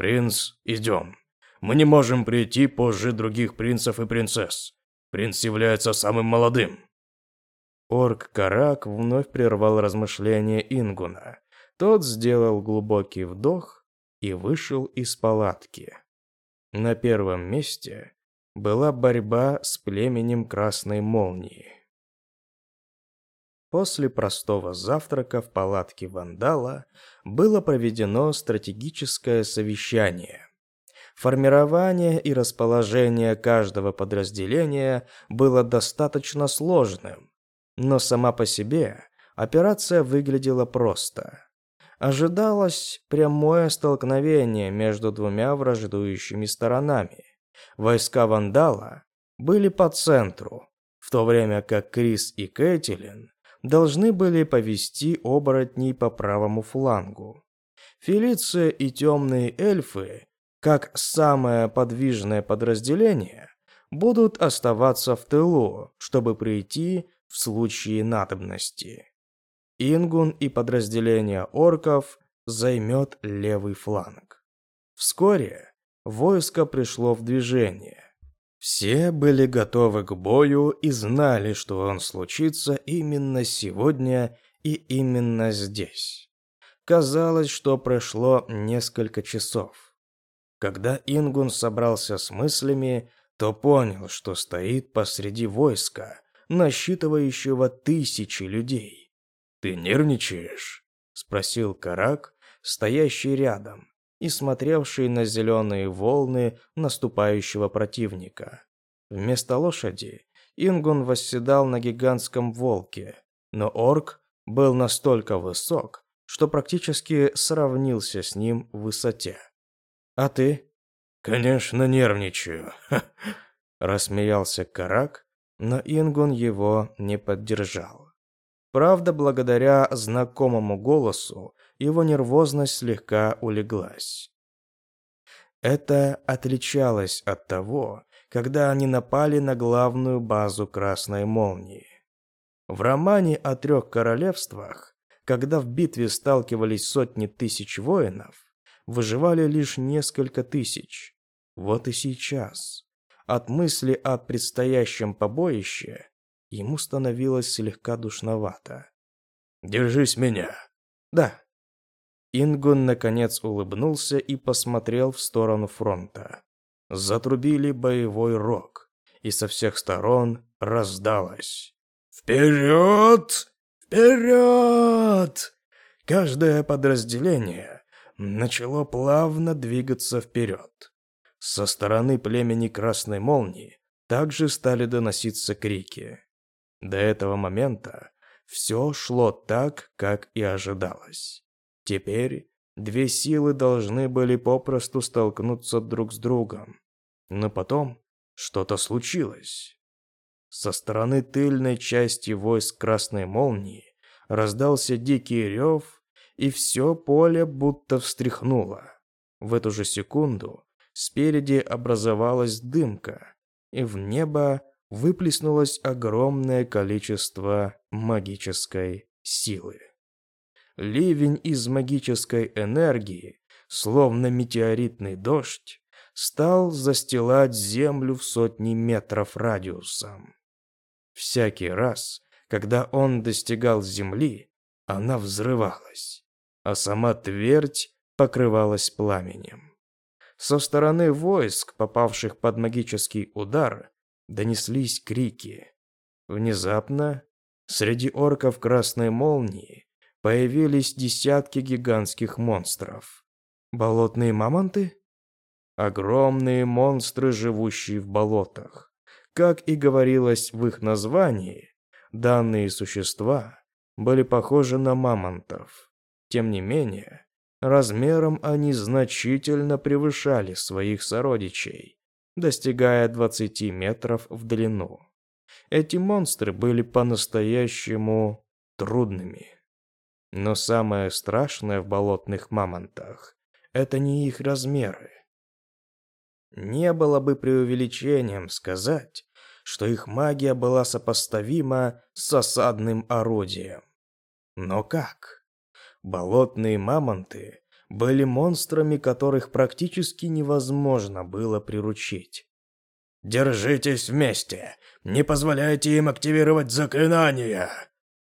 «Принц, идем», мы не можем прийти позже других принцев и принцесс. Принц является самым молодым». Орк Карак вновь прервал размышления Ингуна. Тот сделал глубокий вдох и вышел из палатки. На первом месте была борьба с племенем Красной Молнии. После простого завтрака в палатке Вандала было проведено стратегическое совещание. Формирование и расположение каждого подразделения было достаточно сложным, но сама по себе операция выглядела просто. Ожидалось прямое столкновение между двумя враждующими сторонами. Войска Вандала были по центру, в то время как Крис и Кэтилин должны были повести оборотней по правому флангу. Фелиция и темные эльфы как самое подвижное подразделение, будут оставаться в тылу, чтобы прийти в случае надобности. Ингун и подразделения орков займет левый фланг. Вскоре войско пришло в движение. Все были готовы к бою и знали, что он случится именно сегодня и именно здесь. Казалось, что прошло несколько часов. Когда Ингун собрался с мыслями, то понял, что стоит посреди войска, насчитывающего тысячи людей. «Ты нервничаешь?» – спросил Карак, стоящий рядом и смотревший на зеленые волны наступающего противника. Вместо лошади Ингун восседал на гигантском волке, но орк был настолько высок, что практически сравнился с ним в высоте. «А ты?» «Конечно, нервничаю», — рассмеялся Карак, но Ингун его не поддержал. Правда, благодаря знакомому голосу, его нервозность слегка улеглась. Это отличалось от того, когда они напали на главную базу Красной Молнии. В романе о трех королевствах, когда в битве сталкивались сотни тысяч воинов, выживали лишь несколько тысяч. Вот и сейчас. От мысли о предстоящем побоище ему становилось слегка душновато. «Держись меня!» «Да». Ингун наконец улыбнулся и посмотрел в сторону фронта. Затрубили боевой рог, и со всех сторон раздалось. «Вперед! Вперед!» Каждое подразделение начало плавно двигаться вперед. Со стороны племени Красной Молнии также стали доноситься крики. До этого момента все шло так, как и ожидалось. Теперь две силы должны были попросту столкнуться друг с другом. Но потом что-то случилось. Со стороны тыльной части войск Красной Молнии раздался дикий рев и все поле будто встряхнуло. В эту же секунду спереди образовалась дымка, и в небо выплеснулось огромное количество магической силы. Ливень из магической энергии, словно метеоритный дождь, стал застилать землю в сотни метров радиусом. Всякий раз, когда он достигал земли, она взрывалась а сама твердь покрывалась пламенем. Со стороны войск, попавших под магический удар, донеслись крики. Внезапно среди орков Красной Молнии появились десятки гигантских монстров. Болотные мамонты? Огромные монстры, живущие в болотах. Как и говорилось в их названии, данные существа были похожи на мамонтов. Тем не менее, размером они значительно превышали своих сородичей, достигая 20 метров в длину. Эти монстры были по-настоящему трудными. Но самое страшное в болотных мамонтах – это не их размеры. Не было бы преувеличением сказать, что их магия была сопоставима с осадным орудием. Но как? Болотные мамонты были монстрами, которых практически невозможно было приручить. «Держитесь вместе! Не позволяйте им активировать заклинания!»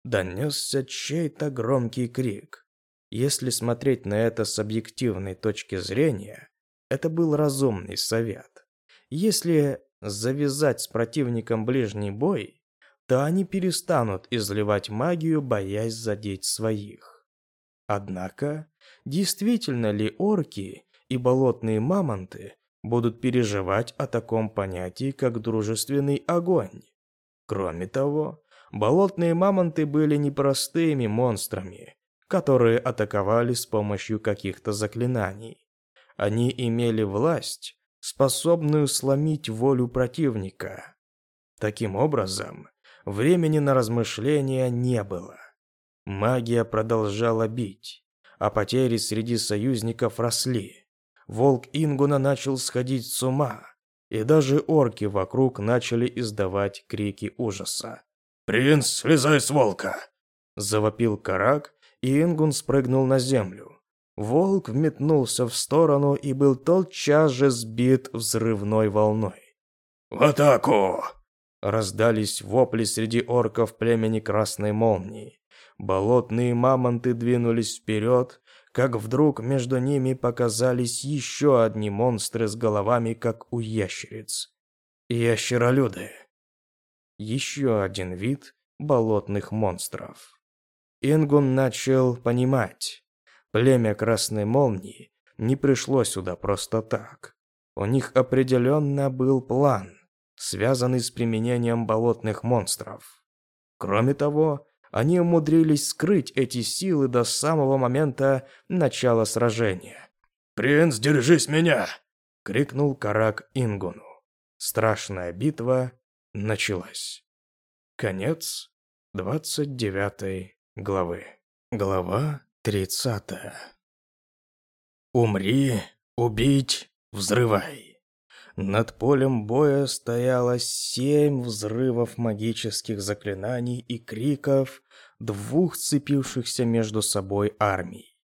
Донесся чей-то громкий крик. Если смотреть на это с объективной точки зрения, это был разумный совет. Если завязать с противником ближний бой, то они перестанут изливать магию, боясь задеть своих. Однако, действительно ли орки и болотные мамонты будут переживать о таком понятии, как дружественный огонь? Кроме того, болотные мамонты были непростыми монстрами, которые атаковали с помощью каких-то заклинаний. Они имели власть, способную сломить волю противника. Таким образом, времени на размышления не было. Магия продолжала бить, а потери среди союзников росли. Волк Ингуна начал сходить с ума, и даже орки вокруг начали издавать крики ужаса. «Принц, слезай с волка!» Завопил Карак, и Ингун спрыгнул на землю. волк вметнулся в сторону и был тотчас же сбит взрывной волной. «В атаку!» Раздались вопли среди орков племени Красной Молнии. Болотные мамонты двинулись вперед, как вдруг между ними показались еще одни монстры с головами, как у ящериц. Ящеролюды. Еще один вид болотных монстров. Ингун начал понимать. Племя Красной Молнии не пришло сюда просто так. У них определенно был план, связанный с применением болотных монстров. Кроме того, они умудрились скрыть эти силы до самого момента начала сражения. «Принц, держись меня!» — крикнул Карак Ингуну. Страшная битва началась. Конец двадцать девятой главы. Глава тридцатая. «Умри, убить, взрывай!» Над полем боя стояло семь взрывов магических заклинаний и криков двух сцепившихся между собой армий.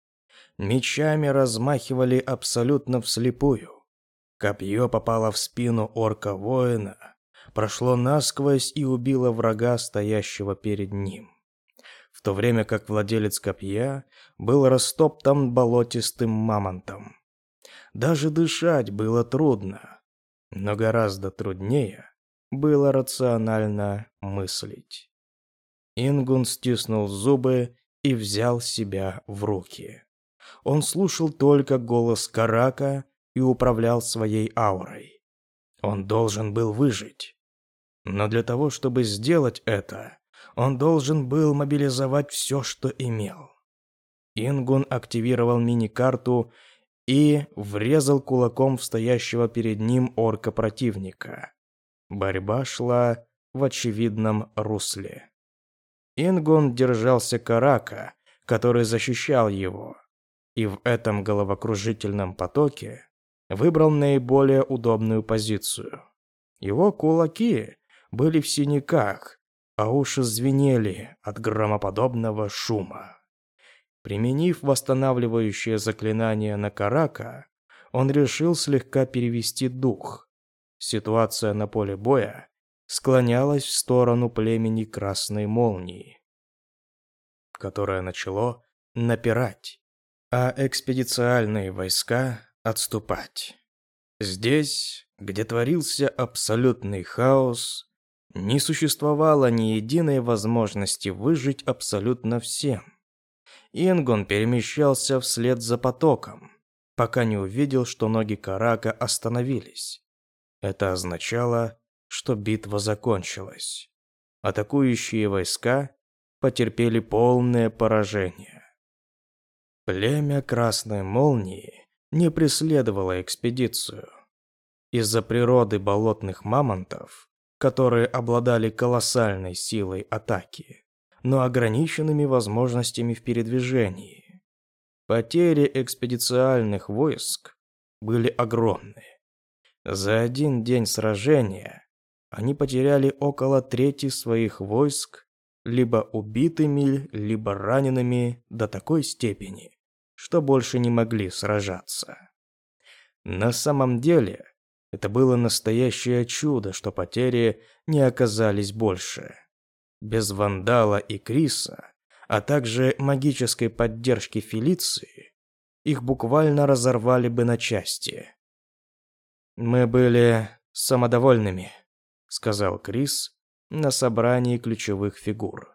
Мечами размахивали абсолютно вслепую. Копье попало в спину орка-воина, прошло насквозь и убило врага, стоящего перед ним. В то время как владелец копья был растоптан болотистым мамонтом. Даже дышать было трудно но гораздо труднее было рационально мыслить. Ингун стиснул зубы и взял себя в руки. Он слушал только голос Карака и управлял своей аурой. Он должен был выжить. Но для того, чтобы сделать это, он должен был мобилизовать все, что имел. Ингун активировал мини-карту и врезал кулаком в стоящего перед ним орка противника. Борьба шла в очевидном русле. Ингон держался Карака, который защищал его, и в этом головокружительном потоке выбрал наиболее удобную позицию. Его кулаки были в синяках, а уши звенели от громоподобного шума. Применив восстанавливающее заклинание на Карака, он решил слегка перевести дух. Ситуация на поле боя склонялась в сторону племени Красной Молнии, которое начало напирать, а экспедициальные войска отступать. Здесь, где творился абсолютный хаос, не существовало ни единой возможности выжить абсолютно всем. Ингон перемещался вслед за потоком, пока не увидел, что ноги Карака остановились. Это означало, что битва закончилась. Атакующие войска потерпели полное поражение. Племя Красной Молнии не преследовало экспедицию. Из-за природы болотных мамонтов, которые обладали колоссальной силой атаки, но ограниченными возможностями в передвижении. Потери экспедициальных войск были огромны. За один день сражения они потеряли около трети своих войск либо убитыми, либо ранеными до такой степени, что больше не могли сражаться. На самом деле, это было настоящее чудо, что потери не оказались больше. Без Вандала и Криса, а также магической поддержки Фелиции, их буквально разорвали бы на части. «Мы были самодовольными», — сказал Крис на собрании ключевых фигур.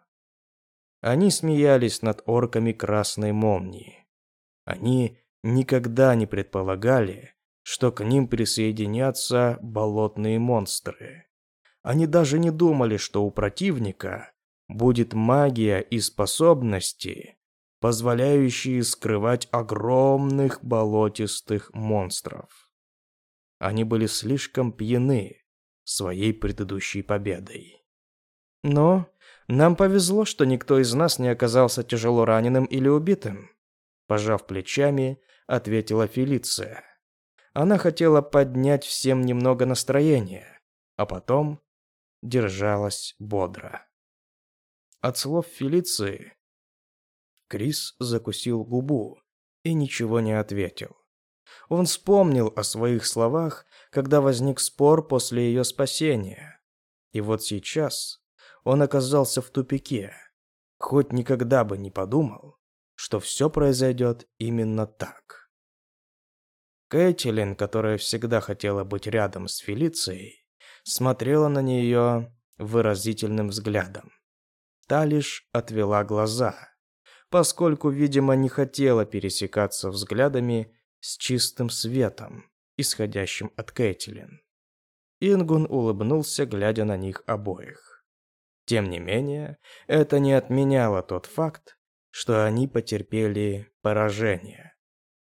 Они смеялись над орками Красной Молнии. Они никогда не предполагали, что к ним присоединятся болотные монстры. Они даже не думали, что у противника будет магия и способности, позволяющие скрывать огромных болотистых монстров. Они были слишком пьяны своей предыдущей победой. Но нам повезло, что никто из нас не оказался тяжело раненым или убитым, пожав плечами, ответила Фелиция. Она хотела поднять всем немного настроения, а потом держалась бодро. От слов Фелиции Крис закусил губу и ничего не ответил. Он вспомнил о своих словах, когда возник спор после ее спасения. И вот сейчас он оказался в тупике, хоть никогда бы не подумал, что все произойдет именно так. Кэтлин, которая всегда хотела быть рядом с Фелицией, смотрела на нее выразительным взглядом. Та лишь отвела глаза, поскольку, видимо, не хотела пересекаться взглядами с чистым светом, исходящим от Кэтлин. Ингун улыбнулся, глядя на них обоих. Тем не менее, это не отменяло тот факт, что они потерпели поражение,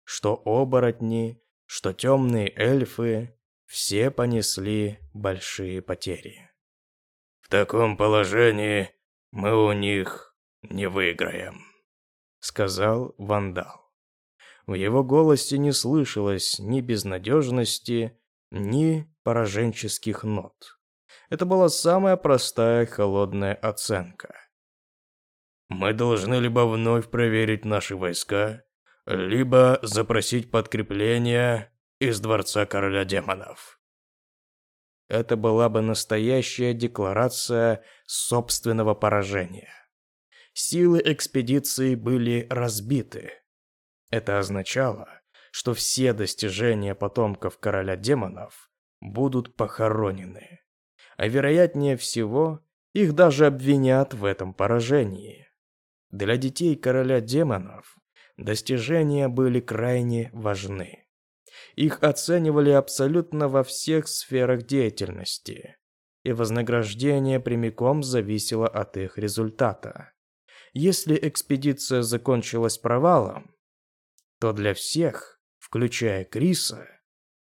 что оборотни, что темные эльфы все понесли большие потери. «В таком положении мы у них не выиграем», — сказал Вандал. В его голосе не слышалось ни безнадежности, ни пораженческих нот. Это была самая простая холодная оценка. Мы должны либо вновь проверить наши войска, либо запросить подкрепление из дворца короля демонов. Это была бы настоящая декларация собственного поражения. Силы экспедиции были разбиты. Это означало, что все достижения потомков короля демонов будут похоронены. А вероятнее всего, их даже обвинят в этом поражении. Для детей короля демонов достижения были крайне важны. Их оценивали абсолютно во всех сферах деятельности, и вознаграждение прямиком зависело от их результата. Если экспедиция закончилась провалом, то для всех, включая Криса,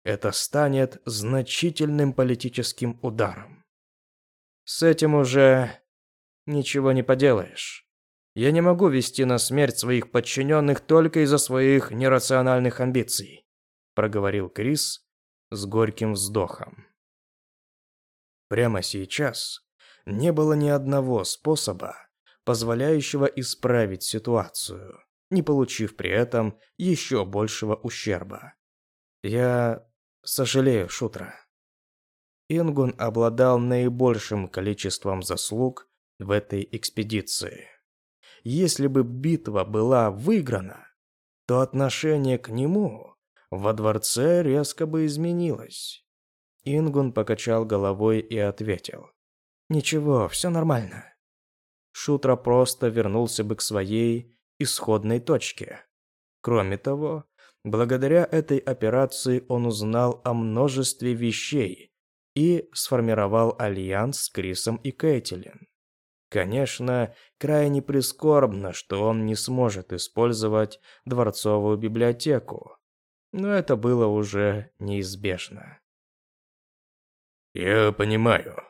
это станет значительным политическим ударом. С этим уже ничего не поделаешь. Я не могу вести на смерть своих подчиненных только из-за своих нерациональных амбиций, проговорил Крис с горьким вздохом. Прямо сейчас не было ни одного способа, позволяющего исправить ситуацию не получив при этом еще большего ущерба. Я сожалею, Шутра. Ингун обладал наибольшим количеством заслуг в этой экспедиции. Если бы битва была выиграна, то отношение к нему во дворце резко бы изменилось. Ингун покачал головой и ответил. «Ничего, все нормально». Шутра просто вернулся бы к своей исходной точке. Кроме того, благодаря этой операции он узнал о множестве вещей и сформировал альянс с Крисом и Кейтилин. Конечно, крайне прискорбно, что он не сможет использовать дворцовую библиотеку, но это было уже неизбежно. «Я понимаю.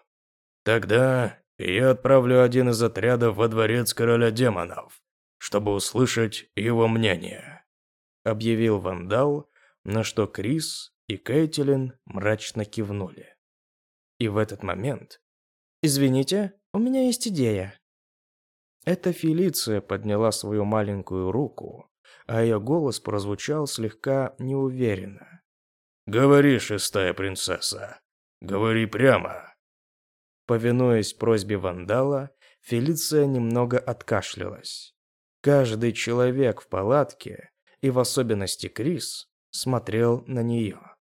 Тогда я отправлю один из отрядов во дворец короля демонов чтобы услышать его мнение», — объявил Вандал, на что Крис и Кейтилин мрачно кивнули. И в этот момент... «Извините, у меня есть идея». Эта Фелиция подняла свою маленькую руку, а ее голос прозвучал слегка неуверенно. «Говори, шестая принцесса, говори прямо». Повинуясь просьбе Вандала, Фелиция немного откашлялась. Каждый человек в палатке, и в особенности Крис, смотрел на нее.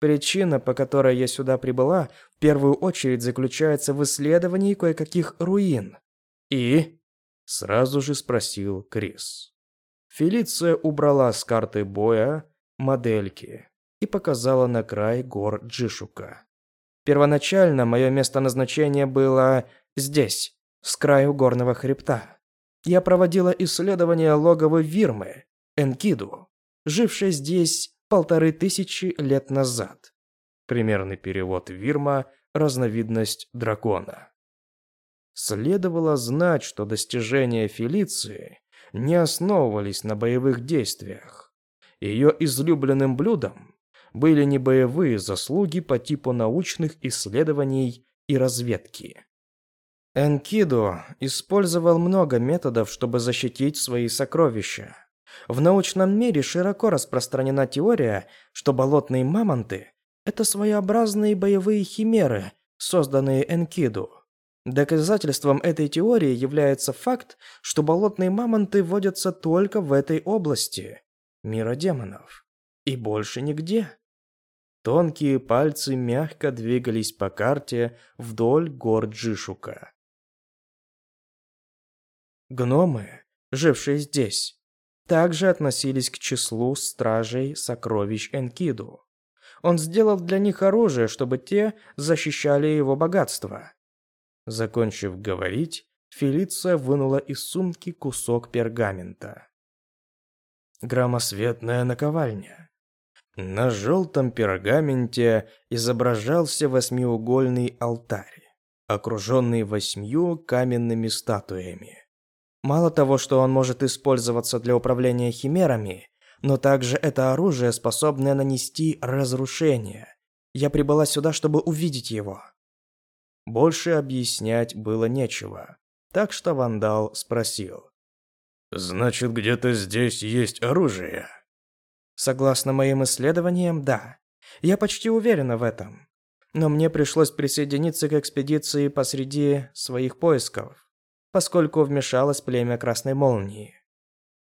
Причина, по которой я сюда прибыла, в первую очередь заключается в исследовании кое-каких руин. И? Сразу же спросил Крис. Фелиция убрала с карты боя модельки и показала на край гор Джишука. Первоначально мое место назначения было здесь, с краю горного хребта я проводила исследование логовой Вирмы, Энкиду, жившей здесь полторы тысячи лет назад. Примерный перевод Вирма – разновидность дракона. Следовало знать, что достижения Фелиции не основывались на боевых действиях. Ее излюбленным блюдом были не боевые заслуги по типу научных исследований и разведки. Энкидо использовал много методов, чтобы защитить свои сокровища. В научном мире широко распространена теория, что болотные мамонты – это своеобразные боевые химеры, созданные Энкиду. Доказательством этой теории является факт, что болотные мамонты водятся только в этой области – мира демонов. И больше нигде. Тонкие пальцы мягко двигались по карте вдоль гор Джишука. Гномы, жившие здесь, также относились к числу стражей сокровищ Энкиду. Он сделал для них оружие, чтобы те защищали его богатство. Закончив говорить, Фелиция вынула из сумки кусок пергамента. Громосветная наковальня. На желтом пергаменте изображался восьмиугольный алтарь, окруженный восьмью каменными статуями. Мало того, что он может использоваться для управления химерами, но также это оружие, способное нанести разрушение. Я прибыла сюда, чтобы увидеть его. Больше объяснять было нечего, так что вандал спросил. «Значит, где-то здесь есть оружие?» Согласно моим исследованиям, да. Я почти уверена в этом. Но мне пришлось присоединиться к экспедиции посреди своих поисков, поскольку вмешалось племя Красной Молнии.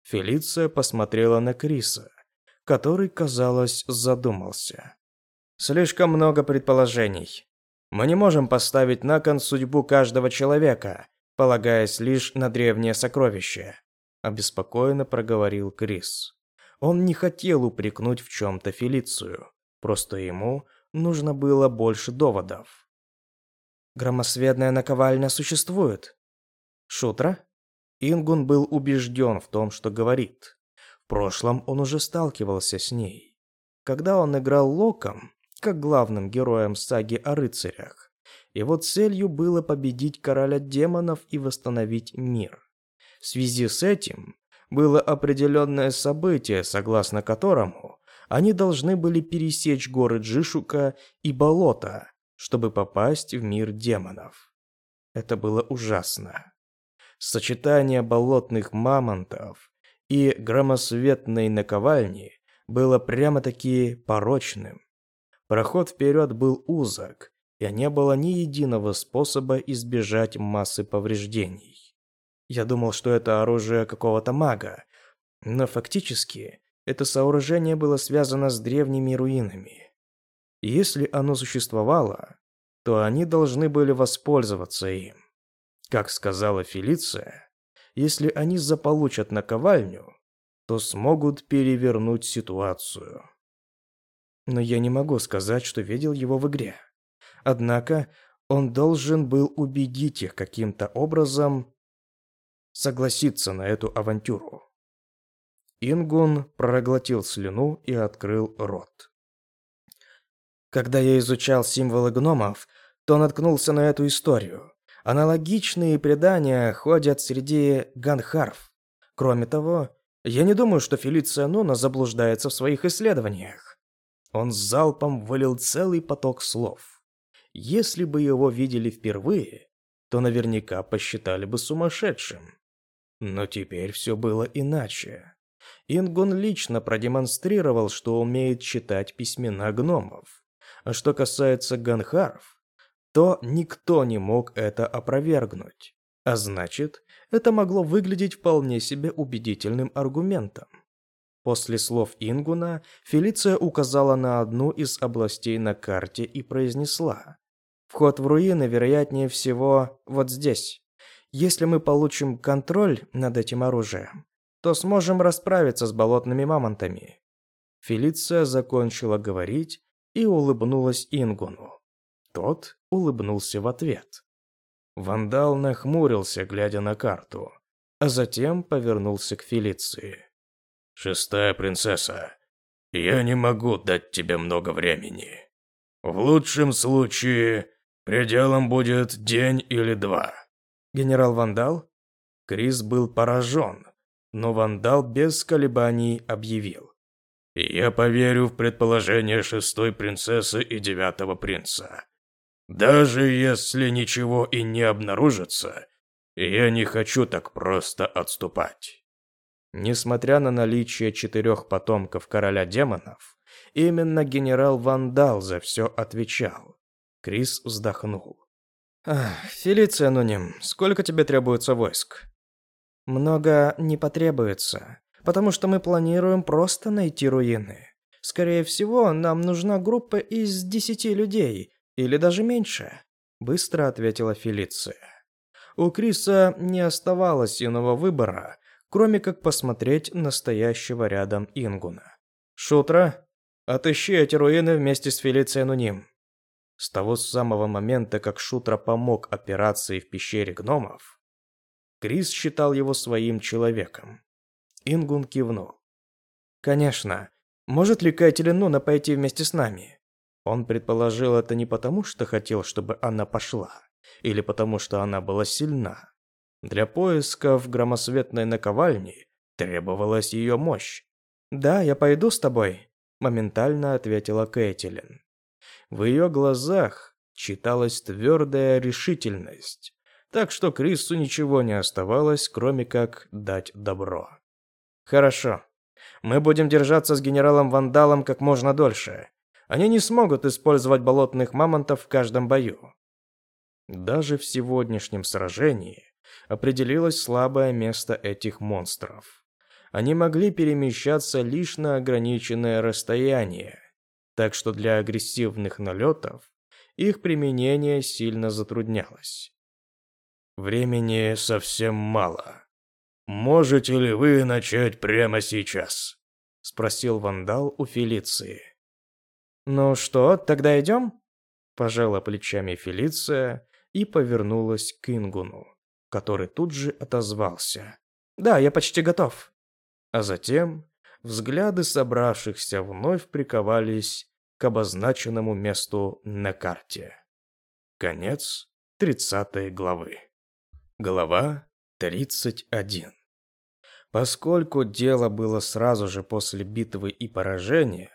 Фелиция посмотрела на Криса, который, казалось, задумался. Слишком много предположений. Мы не можем поставить на кон судьбу каждого человека, полагаясь лишь на древнее сокровище, обеспокоенно проговорил Крис. Он не хотел упрекнуть в чем-то Фелицию, просто ему нужно было больше доводов. Громосветная наковальня существует. Шутра? Ингун был убежден в том, что говорит. В прошлом он уже сталкивался с ней. Когда он играл Локом, как главным героем саги о рыцарях, его целью было победить короля демонов и восстановить мир. В связи с этим было определенное событие, согласно которому они должны были пересечь горы Джишука и болото, чтобы попасть в мир демонов. Это было ужасно. Сочетание болотных мамонтов и громосветной наковальни было прямо-таки порочным. Проход вперед был узок, и не было ни единого способа избежать массы повреждений. Я думал, что это оружие какого-то мага, но фактически это сооружение было связано с древними руинами. если оно существовало, то они должны были воспользоваться им. Как сказала Фелиция, если они заполучат наковальню, то смогут перевернуть ситуацию. Но я не могу сказать, что видел его в игре. Однако он должен был убедить их каким-то образом согласиться на эту авантюру. Ингун проглотил слюну и открыл рот. Когда я изучал символы гномов, то наткнулся на эту историю. Аналогичные предания ходят среди ганхарв. Кроме того, я не думаю, что Фелиция Нуна заблуждается в своих исследованиях. Он с залпом вылил целый поток слов. Если бы его видели впервые, то наверняка посчитали бы сумасшедшим. Но теперь все было иначе. Ингун лично продемонстрировал, что умеет читать письмена гномов. А что касается ганхаров, то никто не мог это опровергнуть. А значит, это могло выглядеть вполне себе убедительным аргументом. После слов Ингуна Фелиция указала на одну из областей на карте и произнесла: "Вход в руины, вероятнее всего, вот здесь". Если мы получим контроль над этим оружием, то сможем расправиться с болотными мамонтами. Фелиция закончила говорить и улыбнулась Ингуну. Тот улыбнулся в ответ. Вандал нахмурился, глядя на карту, а затем повернулся к Фелиции. «Шестая принцесса, я не могу дать тебе много времени. В лучшем случае пределом будет день или два. Генерал Вандал? Крис был поражен, но Вандал без колебаний объявил. «Я поверю в предположение шестой принцессы и девятого принца. Даже если ничего и не обнаружится, я не хочу так просто отступать». Несмотря на наличие четырех потомков короля демонов, именно генерал Вандал за все отвечал. Крис вздохнул. «Фелиция Нуним, сколько тебе требуется войск?» «Много не потребуется, потому что мы планируем просто найти руины. Скорее всего, нам нужна группа из десяти людей, или даже меньше», — быстро ответила Фелиция. У Криса не оставалось иного выбора, кроме как посмотреть настоящего рядом Ингуна. «Шутра, отыщи эти руины вместе с Фелицией Нуним. С того самого момента, как Шутра помог операции в пещере гномов, Крис считал его своим человеком. Ингун кивнул. «Конечно. Может ли Кайтелин Нуна пойти вместе с нами?» Он предположил это не потому, что хотел, чтобы она пошла, или потому, что она была сильна. Для поисков громосветной наковальни требовалась ее мощь. «Да, я пойду с тобой», – моментально ответила Кэтлин. В ее глазах читалась твердая решительность, так что Крису ничего не оставалось, кроме как дать добро. «Хорошо. Мы будем держаться с генералом Вандалом как можно дольше. Они не смогут использовать болотных мамонтов в каждом бою». Даже в сегодняшнем сражении определилось слабое место этих монстров. Они могли перемещаться лишь на ограниченное расстояние, так что для агрессивных налетов их применение сильно затруднялось. «Времени совсем мало. Можете ли вы начать прямо сейчас?» — спросил вандал у Фелиции. «Ну что, тогда идем?» — пожала плечами Фелиция и повернулась к Ингуну, который тут же отозвался. «Да, я почти готов». А затем взгляды собравшихся вновь приковались к обозначенному месту на карте. Конец 30 главы. Глава 31. Поскольку дело было сразу же после битвы и поражения,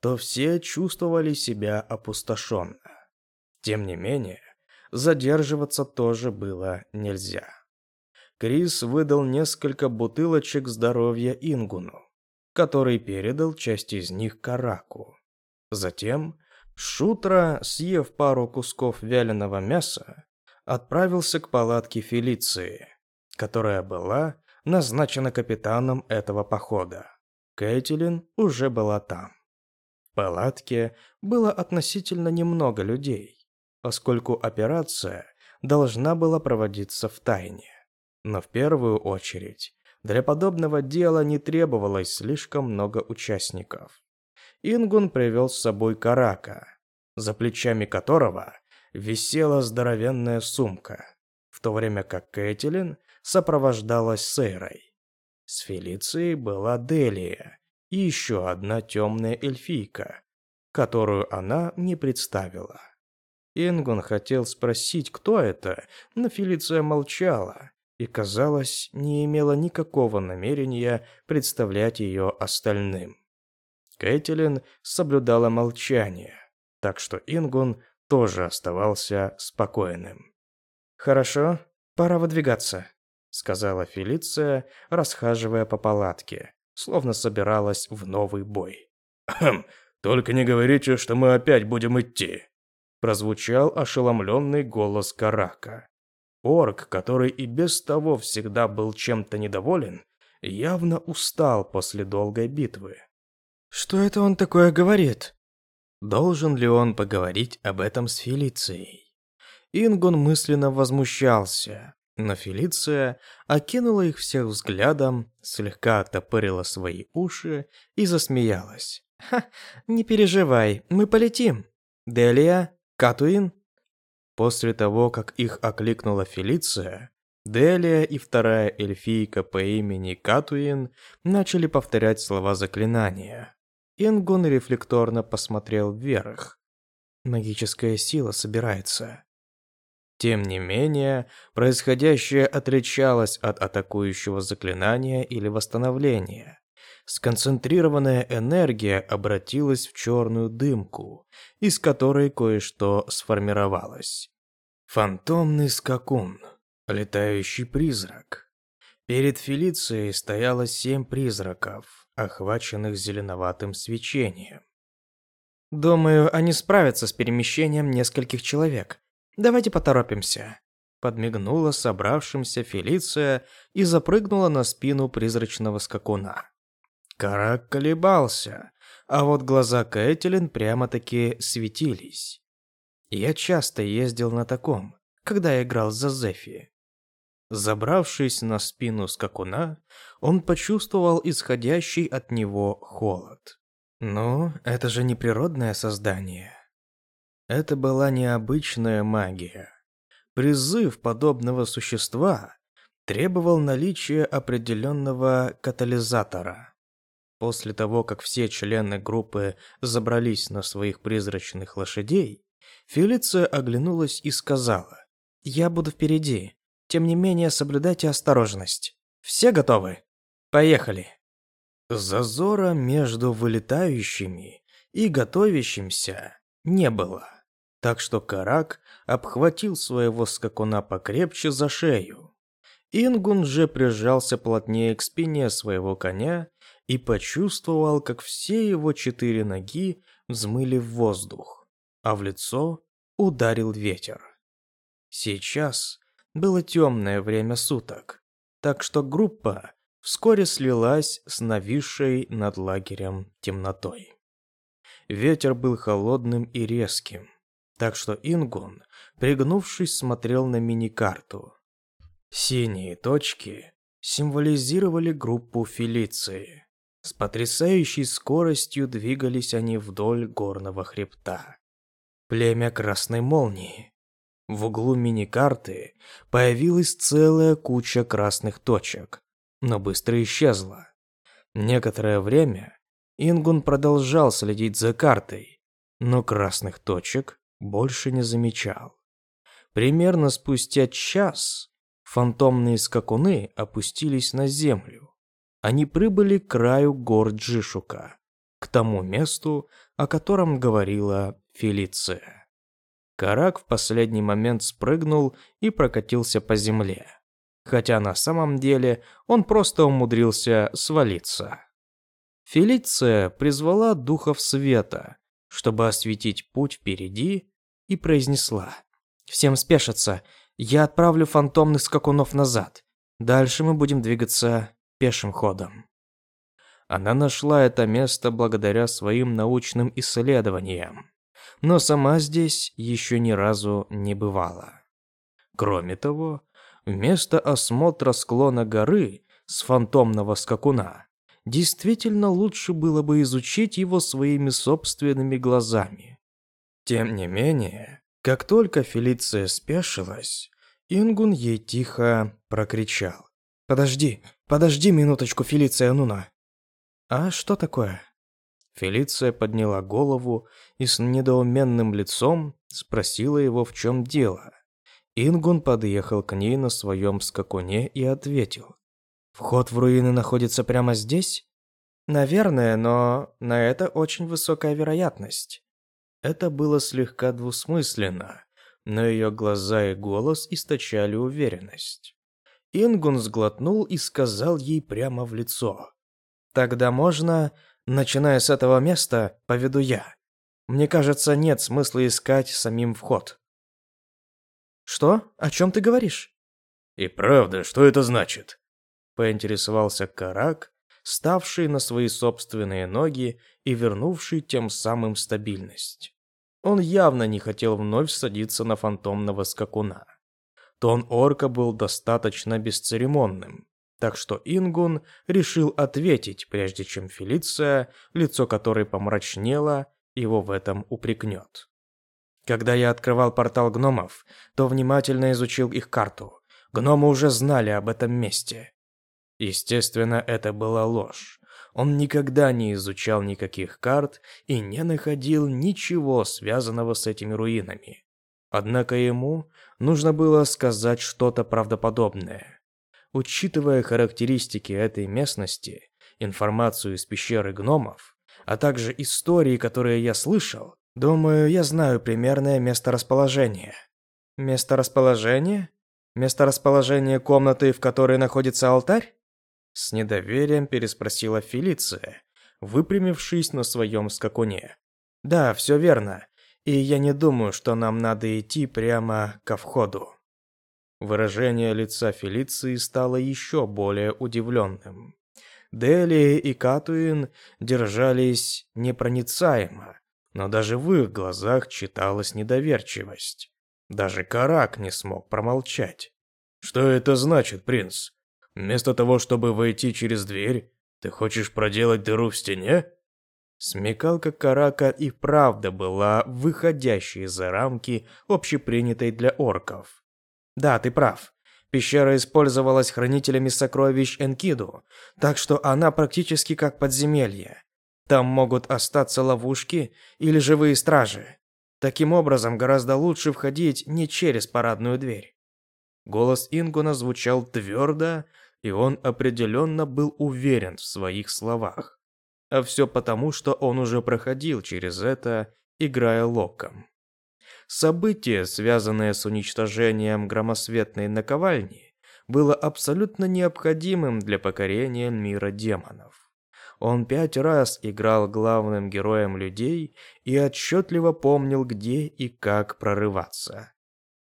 то все чувствовали себя опустошенно. Тем не менее, задерживаться тоже было нельзя. Крис выдал несколько бутылочек здоровья Ингуну, который передал часть из них Караку. Затем Шутра, съев пару кусков вяленого мяса, отправился к палатке Фелиции, которая была назначена капитаном этого похода. Кэтлин уже была там. Палатке было относительно немного людей, поскольку операция должна была проводиться в тайне. Но в первую очередь для подобного дела не требовалось слишком много участников. Ингун привел с собой Карака, за плечами которого висела здоровенная сумка, в то время как Кэтлин сопровождалась Сейрой. С Фелицией была Делия и еще одна темная эльфийка, которую она не представила. Ингун хотел спросить, кто это, но Фелиция молчала и, казалось, не имела никакого намерения представлять ее остальным. Кэтлин соблюдала молчание, так что Ингун тоже оставался спокойным. «Хорошо, пора выдвигаться», — сказала Фелиция, расхаживая по палатке, словно собиралась в новый бой. «Хм, только не говорите, что мы опять будем идти», — прозвучал ошеломленный голос Карака. Орк, который и без того всегда был чем-то недоволен, явно устал после долгой битвы. Что это он такое говорит? Должен ли он поговорить об этом с Фелицией? Ингон мысленно возмущался, но Фелиция окинула их всех взглядом, слегка оттопырила свои уши и засмеялась. «Ха, не переживай, мы полетим. Делия, Катуин?» После того, как их окликнула Фелиция, Делия и вторая эльфийка по имени Катуин начали повторять слова заклинания. Ингун рефлекторно посмотрел вверх. Магическая сила собирается. Тем не менее, происходящее отличалось от атакующего заклинания или восстановления. Сконцентрированная энергия обратилась в черную дымку, из которой кое-что сформировалось. Фантомный скакун, летающий призрак. Перед Фелицией стояло семь призраков, охваченных зеленоватым свечением. «Думаю, они справятся с перемещением нескольких человек. Давайте поторопимся», подмигнула собравшимся Фелиция и запрыгнула на спину призрачного скакуна. Карак колебался, а вот глаза Кэтлин прямо-таки светились. Я часто ездил на таком, когда играл за Зефи. Забравшись на спину скакуна, он почувствовал исходящий от него холод. Ну, это же не природное создание. Это была необычная магия. Призыв подобного существа требовал наличия определенного катализатора. После того, как все члены группы забрались на своих призрачных лошадей, Фелиция оглянулась и сказала, «Я буду впереди. Тем не менее, соблюдайте осторожность. Все готовы? Поехали!» Зазора между вылетающими и готовящимся не было. Так что Карак обхватил своего скакуна покрепче за шею. Ингун же прижался плотнее к спине своего коня и почувствовал, как все его четыре ноги взмыли в воздух, а в лицо ударил ветер. Сейчас было темное время суток, так что группа вскоре слилась с нависшей над лагерем темнотой. Ветер был холодным и резким, так что Ингун, пригнувшись, смотрел на мини-карту. Синие точки символизировали группу Фелиции. С потрясающей скоростью двигались они вдоль горного хребта. Племя Красной Молнии. В углу мини-карты появилась целая куча красных точек, но быстро исчезла. Некоторое время Ингун продолжал следить за картой, но красных точек больше не замечал. Примерно спустя час фантомные скакуны опустились на землю. Они прибыли к краю гор Джишука, к тому месту, о котором говорила Фелиция. Карак в последний момент спрыгнул и прокатился по земле. Хотя на самом деле он просто умудрился свалиться. Фелиция призвала духов света, чтобы осветить путь впереди, и произнесла. «Всем спешиться. Я отправлю фантомных скакунов назад. Дальше мы будем двигаться пешим ходом». Она нашла это место благодаря своим научным исследованиям, но сама здесь еще ни разу не бывала. Кроме того, вместо осмотра склона горы с фантомного скакуна, действительно лучше было бы изучить его своими собственными глазами. Тем не менее, как только Фелиция спешилась, Ингун ей тихо прокричал. «Подожди, подожди минуточку, Фелиция Нуна!» «А что такое?» Фелиция подняла голову и с недоуменным лицом спросила его, в чем дело. Ингун подъехал к ней на своем скакуне и ответил. «Вход в руины находится прямо здесь?» «Наверное, но на это очень высокая вероятность. Это было слегка двусмысленно, но ее глаза и голос источали уверенность. Ингун сглотнул и сказал ей прямо в лицо. «Тогда можно, начиная с этого места, поведу я. Мне кажется, нет смысла искать самим вход». «Что? О чем ты говоришь?» «И правда, что это значит?» Поинтересовался Карак, ставший на свои собственные ноги и вернувший тем самым стабильность. Он явно не хотел вновь садиться на фантомного скакуна. Тон орка был достаточно бесцеремонным, так что Ингун решил ответить, прежде чем Фелиция, лицо которой помрачнело, его в этом упрекнет. Когда я открывал портал гномов, то внимательно изучил их карту. Гномы уже знали об этом месте. Естественно, это была ложь. Он никогда не изучал никаких карт и не находил ничего связанного с этими руинами. Однако ему нужно было сказать что-то правдоподобное. Учитывая характеристики этой местности, информацию из пещеры гномов, а также истории, которые я слышал, думаю, я знаю примерное месторасположение. Месторасположение? Место расположения комнаты, в которой находится алтарь? С недоверием переспросила Фелиция, выпрямившись на своем скакуне. Да, все верно. И я не думаю, что нам надо идти прямо ко входу. Выражение лица Фелиции стало еще более удивленным. Дели и Катуин держались непроницаемо, но даже в их глазах читалась недоверчивость. Даже Карак не смог промолчать. «Что это значит, принц? Вместо того, чтобы войти через дверь, ты хочешь проделать дыру в стене?» Смекалка Карака и правда была выходящей за рамки общепринятой для орков. Да, ты прав. Пещера использовалась хранителями сокровищ Энкиду, так что она практически как подземелье. Там могут остаться ловушки или живые стражи. Таким образом, гораздо лучше входить не через парадную дверь. Голос Ингуна звучал твердо, и он определенно был уверен в своих словах. А все потому, что он уже проходил через это, играя локом. Событие, связанное с уничтожением громосветной наковальни, было абсолютно необходимым для покорения мира демонов. Он пять раз играл главным героем людей и отчетливо помнил, где и как прорываться.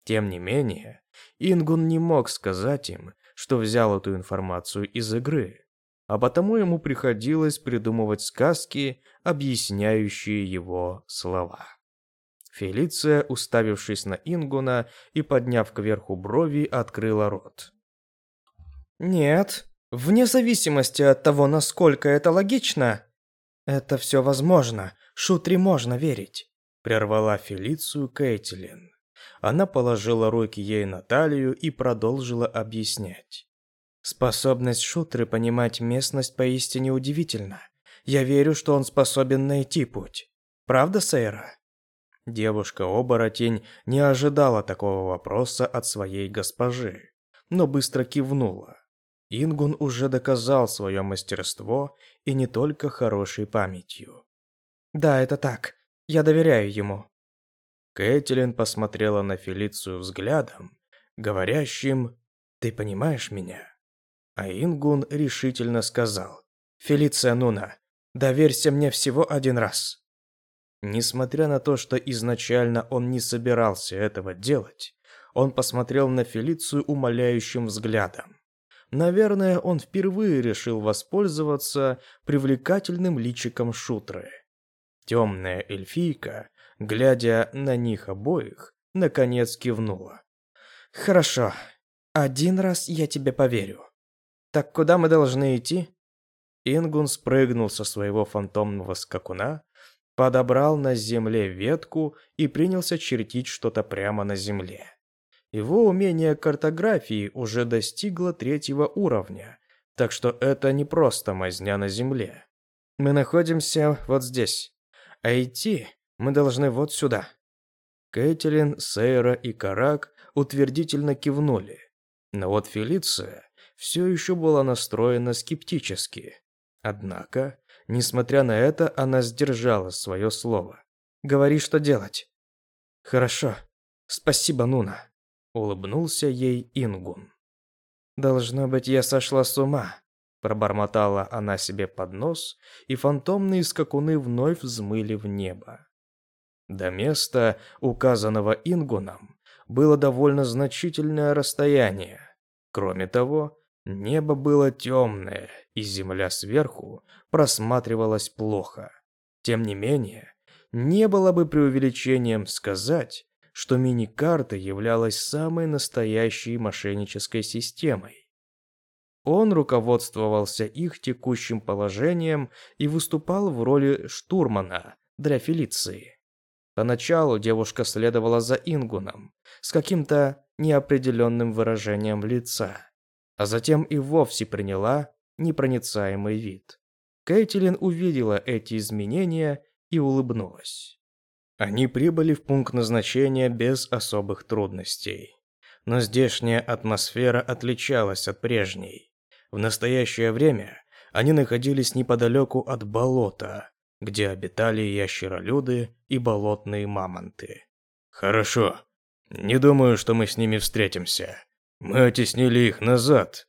Тем не менее, Ингун не мог сказать им, что взял эту информацию из игры, а потому ему приходилось придумывать сказки, объясняющие его слова. Фелиция, уставившись на Ингуна и подняв кверху брови, открыла рот. «Нет, вне зависимости от того, насколько это логично, это все возможно, Шутре можно верить», прервала Фелицию Кейтлин. Она положила руки ей на талию и продолжила объяснять. Способность Шутры понимать местность поистине удивительна. Я верю, что он способен найти путь. Правда, Сейра? Девушка-оборотень не ожидала такого вопроса от своей госпожи, но быстро кивнула. Ингун уже доказал свое мастерство и не только хорошей памятью. «Да, это так. Я доверяю ему». Кэтлин посмотрела на Фелицию взглядом, говорящим «Ты понимаешь меня?» А Ингун решительно сказал «Фелиция Нуна, доверься мне всего один раз». Несмотря на то, что изначально он не собирался этого делать, он посмотрел на Фелицию умоляющим взглядом. Наверное, он впервые решил воспользоваться привлекательным личиком шутры. Темная эльфийка, глядя на них обоих, наконец кивнула. «Хорошо. Один раз я тебе поверю. Так куда мы должны идти?» Ингун спрыгнул со своего фантомного скакуна, подобрал на земле ветку и принялся чертить что-то прямо на земле. Его умение картографии уже достигло третьего уровня, так что это не просто мазня на земле. Мы находимся вот здесь, а идти мы должны вот сюда. Кэтлин, Сейра и Карак утвердительно кивнули, но вот Фелиция все еще была настроена скептически. Однако Несмотря на это, она сдержала свое слово. «Говори, что делать». «Хорошо. Спасибо, Нуна», — улыбнулся ей Ингун. «Должно быть, я сошла с ума», — пробормотала она себе под нос, и фантомные скакуны вновь взмыли в небо. До места, указанного Ингуном, было довольно значительное расстояние. Кроме того, Небо было темное, и земля сверху просматривалась плохо. Тем не менее, не было бы преувеличением сказать, что мини-карта являлась самой настоящей мошеннической системой. Он руководствовался их текущим положением и выступал в роли штурмана для Фелиции. Поначалу девушка следовала за Ингуном с каким-то неопределенным выражением лица а затем и вовсе приняла непроницаемый вид. Кейтилин увидела эти изменения и улыбнулась. Они прибыли в пункт назначения без особых трудностей. Но здешняя атмосфера отличалась от прежней. В настоящее время они находились неподалеку от болота, где обитали ящеролюды и болотные мамонты. «Хорошо. Не думаю, что мы с ними встретимся. Мы оттеснили их назад,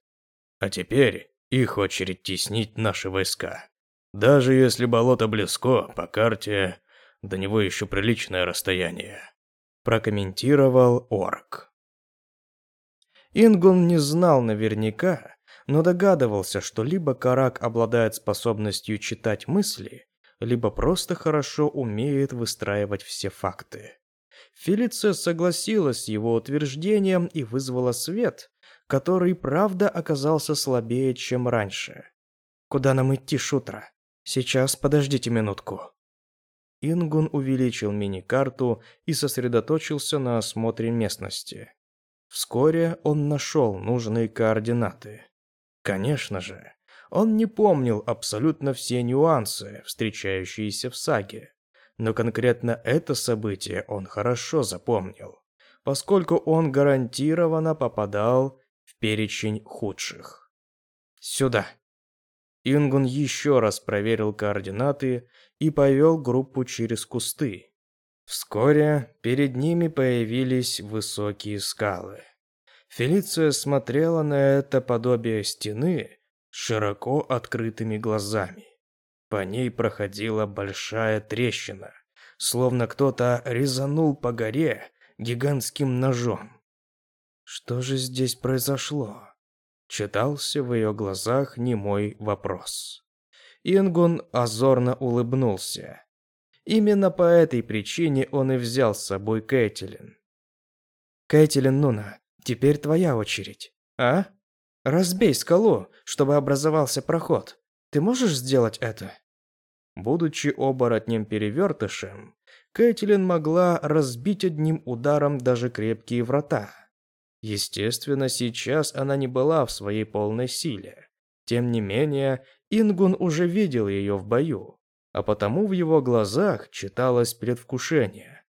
а теперь их очередь теснить наши войска. Даже если болото близко, по карте до него еще приличное расстояние», – прокомментировал орк. Ингун не знал наверняка, но догадывался, что либо Карак обладает способностью читать мысли, либо просто хорошо умеет выстраивать все факты. Фелиция согласилась с его утверждением и вызвала свет, который, правда, оказался слабее, чем раньше. «Куда нам идти, Шутра? Сейчас, подождите минутку». Ингун увеличил мини-карту и сосредоточился на осмотре местности. Вскоре он нашел нужные координаты. Конечно же, он не помнил абсолютно все нюансы, встречающиеся в саге. Но конкретно это событие он хорошо запомнил, поскольку он гарантированно попадал в перечень худших. Сюда. Ингун еще раз проверил координаты и повел группу через кусты, Вскоре перед ними появились высокие скалы. Фелиция смотрела на это подобие стены широко открытыми глазами. По ней проходила большая трещина, словно кто-то резанул по горе гигантским ножом. Что же здесь произошло? Читался в ее глазах немой вопрос. Ингун озорно улыбнулся. Именно по этой причине он и взял с собой Кэтлин. Кэтлин Нуна, теперь твоя очередь. А? Разбей скалу, чтобы образовался проход. Ты можешь сделать это? Будучи оборотнем-перевертышем, Кэтлин могла разбить одним ударом даже крепкие врата. Естественно, сейчас она не была в своей полной силе. Тем не менее, Ингун уже видел ее в бою а потому в его глазах читалось предвкушение.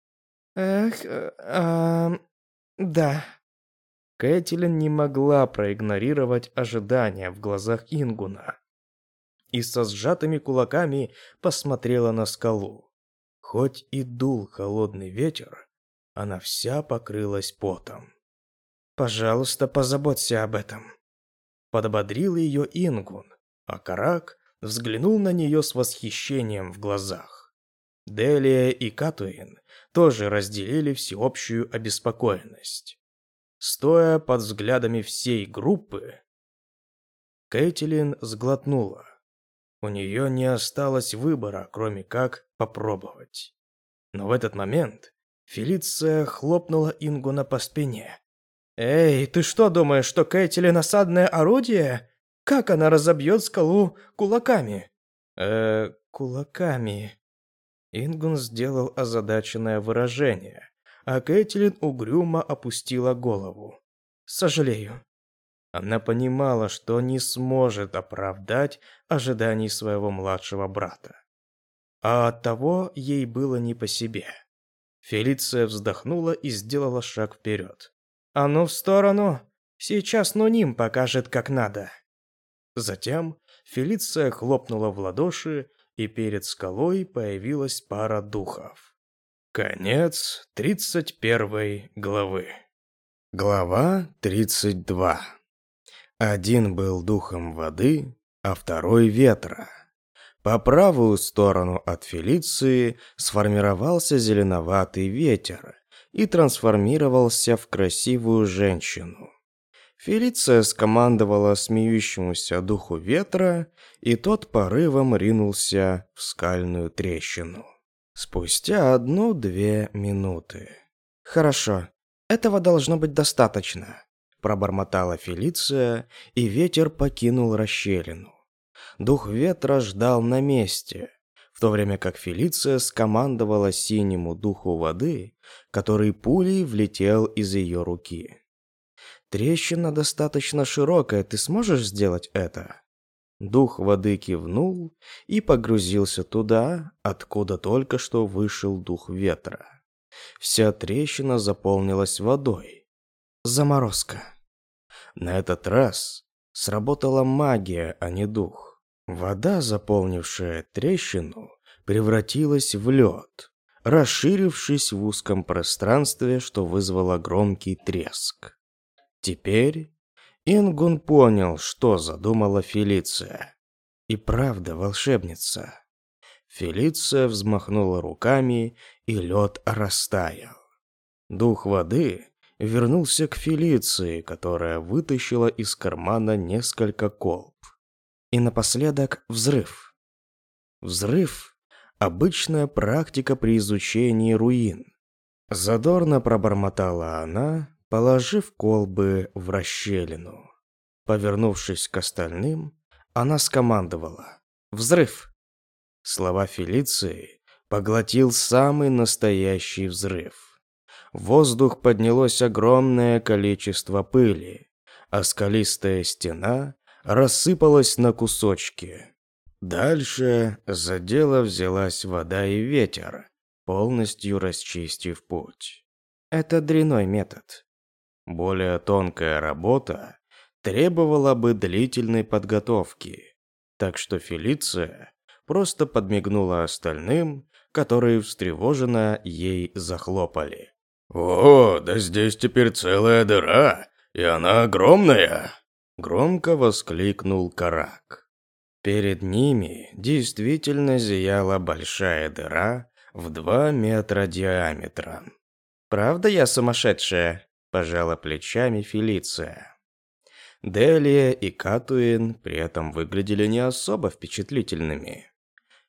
«Эх, а, да». Кэтлин не могла проигнорировать ожидания в глазах Ингуна и со сжатыми кулаками посмотрела на скалу. Хоть и дул холодный ветер, она вся покрылась потом. «Пожалуйста, позаботься об этом», — подободрил ее Ингун, а Карак взглянул на нее с восхищением в глазах. Делия и Катуин тоже разделили всеобщую обеспокоенность. Стоя под взглядами всей группы, Кэтлин сглотнула. У нее не осталось выбора, кроме как попробовать. Но в этот момент Фелиция хлопнула Ингуна по спине. «Эй, ты что думаешь, что Кэтлин осадное орудие? Как она разобьет скалу кулаками? Э, кулаками. Ингун сделал озадаченное выражение, а Кэтлин угрюмо опустила голову. Сожалею. Она понимала, что не сможет оправдать ожиданий своего младшего брата. А оттого ей было не по себе. Фелиция вздохнула и сделала шаг вперед. «А ну в сторону! Сейчас Нуним покажет, как надо!» Затем Фелиция хлопнула в ладоши, и перед скалой появилась пара духов. Конец 31 главы. Глава 32. Один был духом воды, а второй ветра. По правую сторону от Фелиции сформировался зеленоватый ветер и трансформировался в красивую женщину. Фелиция скомандовала смеющемуся духу ветра, и тот порывом ринулся в скальную трещину. Спустя одну-две минуты. «Хорошо, этого должно быть достаточно», – пробормотала Фелиция, и ветер покинул расщелину. Дух ветра ждал на месте, в то время как Фелиция скомандовала синему духу воды, который пулей влетел из ее руки. Трещина достаточно широкая, ты сможешь сделать это? Дух воды кивнул и погрузился туда, откуда только что вышел дух ветра. Вся трещина заполнилась водой. Заморозка. На этот раз сработала магия, а не дух. Вода, заполнившая трещину, превратилась в лед, расширившись в узком пространстве, что вызвало громкий треск. Теперь Ингун понял, что задумала Фелиция. И правда волшебница. Фелиция взмахнула руками, и лед растаял. Дух воды вернулся к Фелиции, которая вытащила из кармана несколько колб. И напоследок взрыв. Взрыв – обычная практика при изучении руин. Задорно пробормотала она, положив колбы в расщелину. Повернувшись к остальным, она скомандовала «Взрыв!». Слова Фелиции поглотил самый настоящий взрыв. В воздух поднялось огромное количество пыли, а скалистая стена рассыпалась на кусочки. Дальше за дело взялась вода и ветер, полностью расчистив путь. Это дряной метод. Более тонкая работа требовала бы длительной подготовки, так что Фелиция просто подмигнула остальным, которые встревоженно ей захлопали. «О, да здесь теперь целая дыра, и она огромная!» Громко воскликнул Карак. Перед ними действительно зияла большая дыра в два метра диаметром. «Правда я сумасшедшая?» – пожала плечами Фелиция. Делия и Катуин при этом выглядели не особо впечатлительными.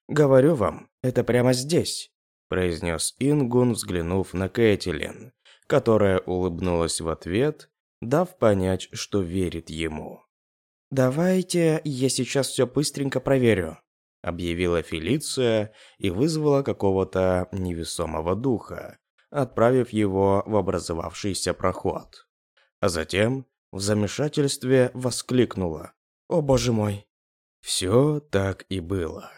«Говорю вам, это прямо здесь», – произнес Ингун, взглянув на Кэтлин, которая улыбнулась в ответ, дав понять, что верит ему. «Давайте я сейчас все быстренько проверю», – объявила Фелиция и вызвала какого-то невесомого духа, отправив его в образовавшийся проход. А затем в замешательстве воскликнула «О боже мой!». Все так и было.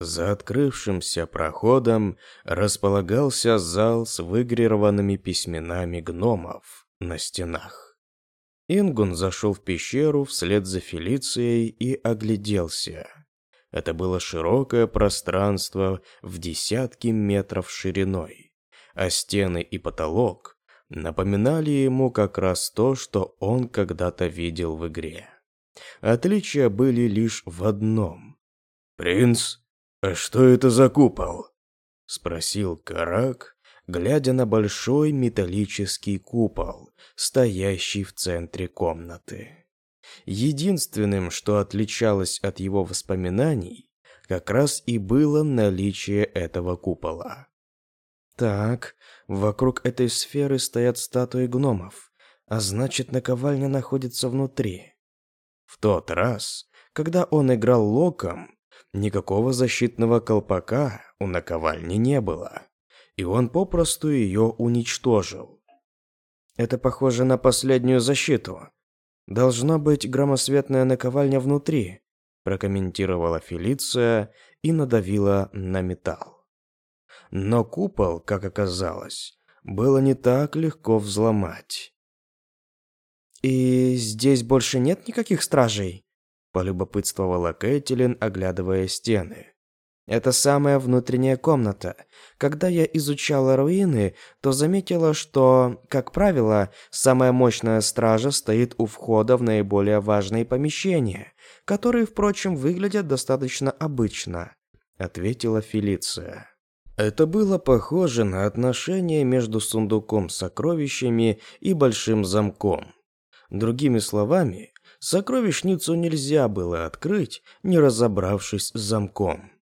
За открывшимся проходом располагался зал с выгравированными письменами гномов на стенах. Ингун зашел в пещеру вслед за Фелицией и огляделся. Это было широкое пространство в десятки метров шириной, а стены и потолок напоминали ему как раз то, что он когда-то видел в игре. Отличия были лишь в одном. «Принц, «А что это за купол?» — спросил Карак, глядя на большой металлический купол, стоящий в центре комнаты. Единственным, что отличалось от его воспоминаний, как раз и было наличие этого купола. Так, вокруг этой сферы стоят статуи гномов, а значит, наковальня находится внутри. В тот раз, когда он играл локом, Никакого защитного колпака у наковальни не было, и он попросту ее уничтожил. Это похоже на последнюю защиту. Должна быть громосветная наковальня внутри, прокомментировала Фелиция и надавила на металл. Но купол, как оказалось, было не так легко взломать. «И здесь больше нет никаких стражей?» полюбопытствовала Кэтлин, оглядывая стены. Это самая внутренняя комната. Когда я изучала руины, то заметила, что, как правило, самая мощная стража стоит у входа в наиболее важные помещения, которые, впрочем, выглядят достаточно обычно, ответила Фелиция. Это было похоже на отношения между сундуком с сокровищами и большим замком. Другими словами, Сокровищницу нельзя было открыть, не разобравшись с замком.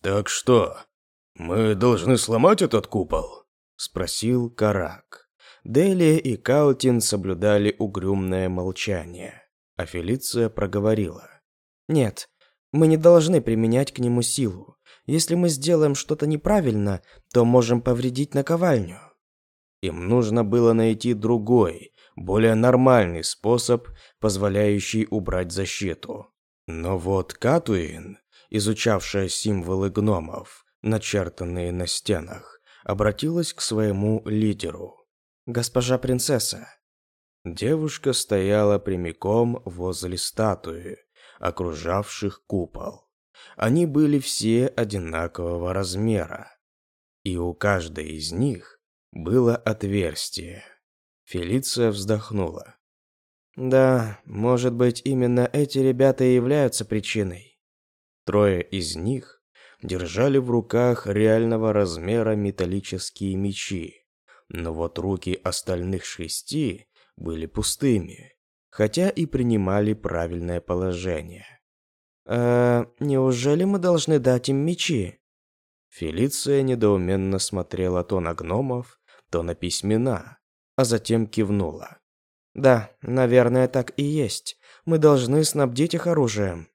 «Так что, мы должны сломать этот купол?» – спросил Карак. Делия и Каутин соблюдали угрюмное молчание, а Фелиция проговорила. «Нет, мы не должны применять к нему силу. Если мы сделаем что-то неправильно, то можем повредить наковальню». Им нужно было найти другой, более нормальный способ, позволяющий убрать защиту. Но вот Катуин, изучавшая символы гномов, начертанные на стенах, обратилась к своему лидеру. «Госпожа принцесса». Девушка стояла прямиком возле статуи, окружавших купол. Они были все одинакового размера, и у каждой из них было отверстие. Фелиция вздохнула. Да, может быть, именно эти ребята и являются причиной. Трое из них держали в руках реального размера металлические мечи, но вот руки остальных шести были пустыми, хотя и принимали правильное положение. «Э, неужели мы должны дать им мечи?» Фелиция недоуменно смотрела то на гномов, то на письмена, а затем кивнула. «Да, наверное, так и есть. Мы должны снабдить их оружием».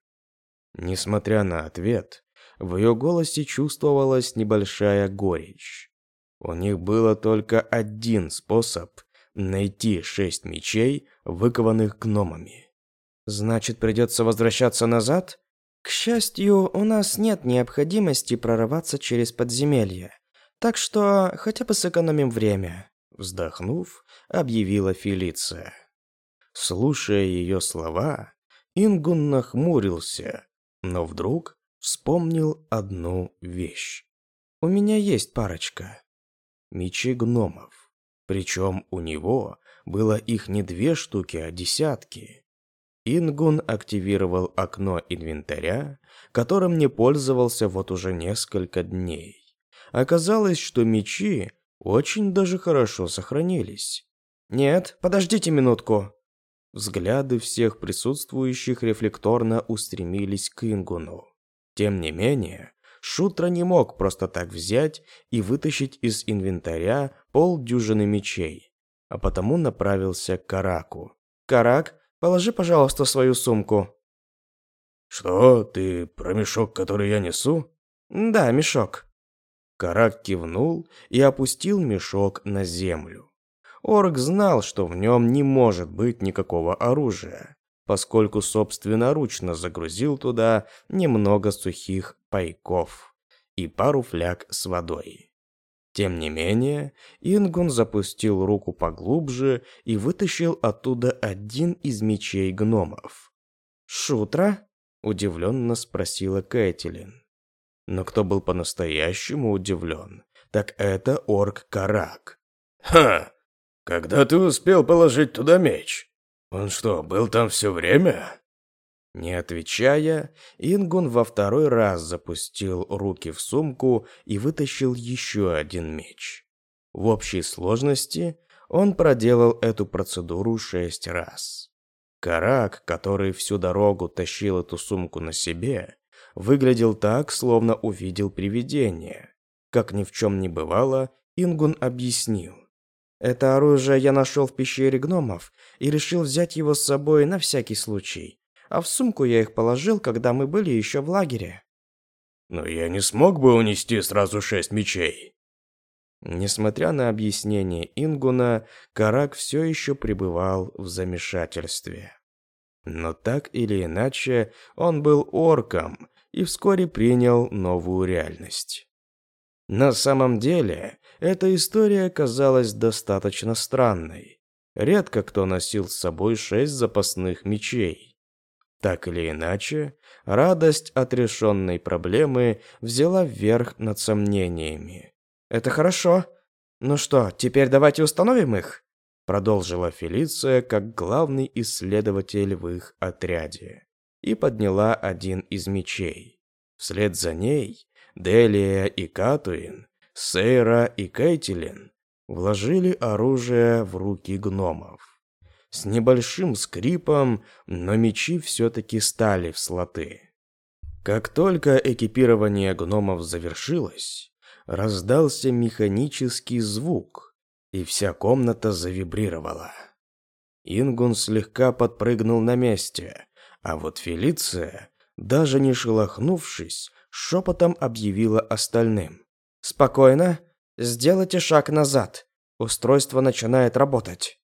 Несмотря на ответ, в ее голосе чувствовалась небольшая горечь. У них было только один способ найти шесть мечей, выкованных гномами. Значит, придется возвращаться назад? К счастью, у нас нет необходимости прорываться через подземелье. Так что хотя бы сэкономим время. Вздохнув, объявила Фелиция. Слушая ее слова, Ингун нахмурился, но вдруг вспомнил одну вещь. «У меня есть парочка. Мечи гномов. Причем у него было их не две штуки, а десятки. Ингун активировал окно инвентаря, которым не пользовался вот уже несколько дней. Оказалось, что мечи очень даже хорошо сохранились. «Нет, подождите минутку!» Взгляды всех присутствующих рефлекторно устремились к Ингуну. Тем не менее, Шутра не мог просто так взять и вытащить из инвентаря полдюжины мечей, а потому направился к Караку. «Карак, положи, пожалуйста, свою сумку». «Что, ты про мешок, который я несу?» «Да, мешок». Карак кивнул и опустил мешок на землю. Орк знал, что в нем не может быть никакого оружия, поскольку собственноручно загрузил туда немного сухих пайков и пару фляг с водой. Тем не менее, Ингун запустил руку поглубже и вытащил оттуда один из мечей гномов. «Шутра?» – удивленно спросила Кэтлин. Но кто был по-настоящему удивлен, так это орк Карак. «Ха! Когда ты успел положить туда меч? Он что, был там все время?» Не отвечая, Ингун во второй раз запустил руки в сумку и вытащил еще один меч. В общей сложности он проделал эту процедуру шесть раз. Карак, который всю дорогу тащил эту сумку на себе, выглядел так, словно увидел привидение. Как ни в чем не бывало, Ингун объяснил. «Это оружие я нашел в пещере гномов и решил взять его с собой на всякий случай. А в сумку я их положил, когда мы были еще в лагере». «Но я не смог бы унести сразу шесть мечей». Несмотря на объяснение Ингуна, Карак все еще пребывал в замешательстве. Но так или иначе, он был орком и вскоре принял новую реальность. На самом деле, эта история казалась достаточно странной. Редко кто носил с собой шесть запасных мечей. Так или иначе, радость от решенной проблемы взяла вверх над сомнениями. «Это хорошо. Ну что, теперь давайте установим их?» Продолжила Фелиция как главный исследователь в их отряде и подняла один из мечей. Вслед за ней Делия и Катуин, Сейра и Кейтилин вложили оружие в руки гномов. С небольшим скрипом, но мечи все-таки стали в слоты. Как только экипирование гномов завершилось, раздался механический звук, и вся комната завибрировала. Ингун слегка подпрыгнул на месте, а вот Фелиция, даже не шелохнувшись, шепотом объявила остальным. «Спокойно, сделайте шаг назад. Устройство начинает работать».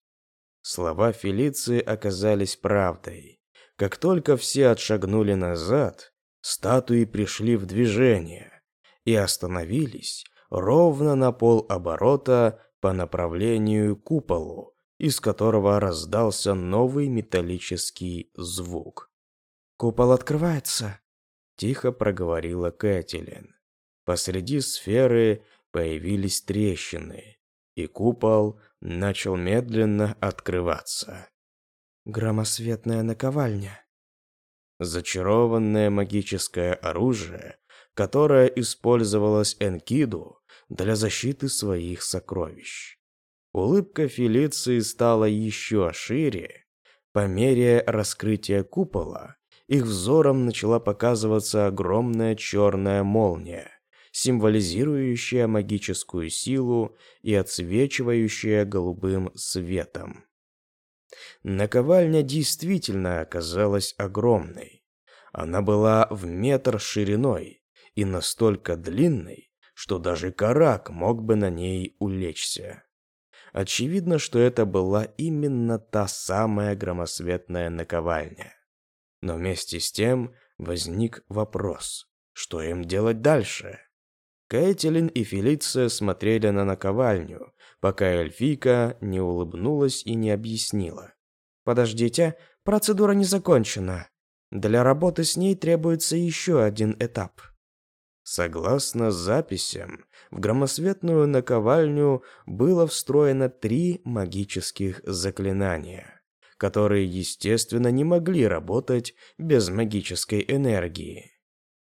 Слова Фелиции оказались правдой. Как только все отшагнули назад, статуи пришли в движение и остановились ровно на полоборота по направлению к куполу, из которого раздался новый металлический звук. «Купол открывается», — тихо проговорила Кэтлин. Посреди сферы появились трещины, и купол начал медленно открываться. Громосветная наковальня. Зачарованное магическое оружие, которое использовалось Энкиду для защиты своих сокровищ. Улыбка Фелиции стала еще шире. По мере раскрытия купола их взором начала показываться огромная черная молния, символизирующая магическую силу и отсвечивающая голубым светом. Наковальня действительно оказалась огромной. Она была в метр шириной и настолько длинной, что даже карак мог бы на ней улечься. Очевидно, что это была именно та самая громосветная наковальня. Но вместе с тем возник вопрос, что им делать дальше? Кэтлин и Фелиция смотрели на наковальню, пока эльфийка не улыбнулась и не объяснила. «Подождите, процедура не закончена. Для работы с ней требуется еще один этап». Согласно записям, в громосветную наковальню было встроено три магических заклинания, которые, естественно, не могли работать без магической энергии.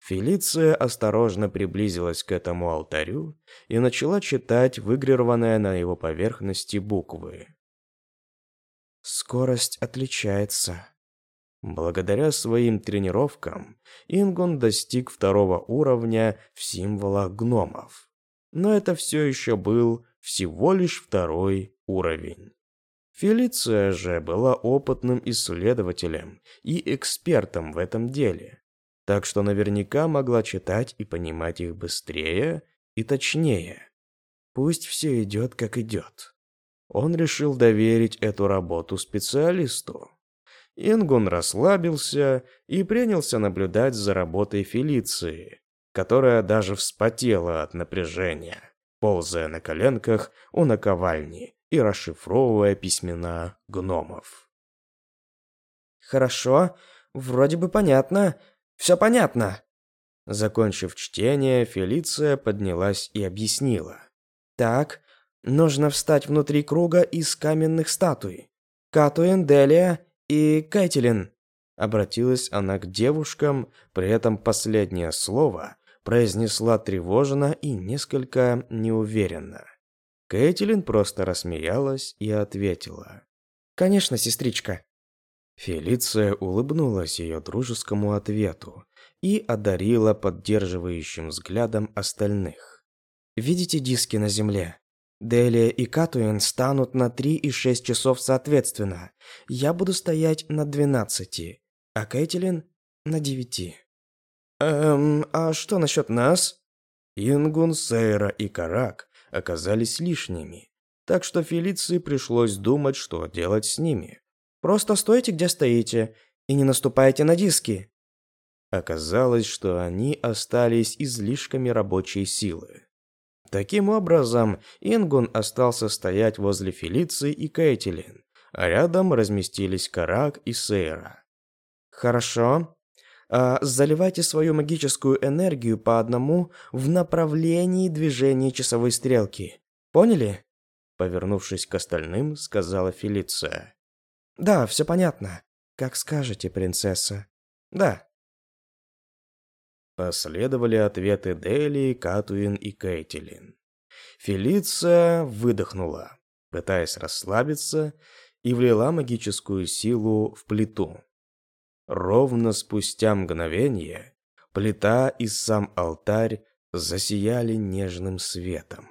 Фелиция осторожно приблизилась к этому алтарю и начала читать выгравированные на его поверхности буквы. «Скорость отличается», Благодаря своим тренировкам Ингон достиг второго уровня в символах гномов. Но это все еще был всего лишь второй уровень. Фелиция же была опытным исследователем и экспертом в этом деле, так что наверняка могла читать и понимать их быстрее и точнее. Пусть все идет как идет. Он решил доверить эту работу специалисту. Ингун расслабился и принялся наблюдать за работой Фелиции, которая даже вспотела от напряжения, ползая на коленках у наковальни и расшифровывая письмена гномов. «Хорошо, вроде бы понятно. Все понятно». Закончив чтение, Фелиция поднялась и объяснила. «Так, нужно встать внутри круга из каменных статуй. Катуэн, Делия и Кайтилин. Обратилась она к девушкам, при этом последнее слово произнесла тревожно и несколько неуверенно. Кэтлин просто рассмеялась и ответила. «Конечно, сестричка». Фелиция улыбнулась ее дружескому ответу и одарила поддерживающим взглядом остальных. «Видите диски на земле? Делия и Катуин станут на 3 и 6 часов соответственно. Я буду стоять на 12, а Кейтилин на 9. Эм, а что насчет нас? Ингун, Сейра и Карак оказались лишними, так что Фелиции пришлось думать, что делать с ними. Просто стойте, где стоите, и не наступайте на диски. Оказалось, что они остались излишками рабочей силы. Таким образом, Ингун остался стоять возле Фелиции и Кейтилин, а рядом разместились Карак и Сейра. «Хорошо. А заливайте свою магическую энергию по одному в направлении движения часовой стрелки. Поняли?» Повернувшись к остальным, сказала Фелиция. «Да, все понятно. Как скажете, принцесса. Да». Последовали ответы Дели, Катуин и Кейтилин. Фелиция выдохнула, пытаясь расслабиться, и влила магическую силу в плиту. Ровно спустя мгновение плита и сам алтарь засияли нежным светом.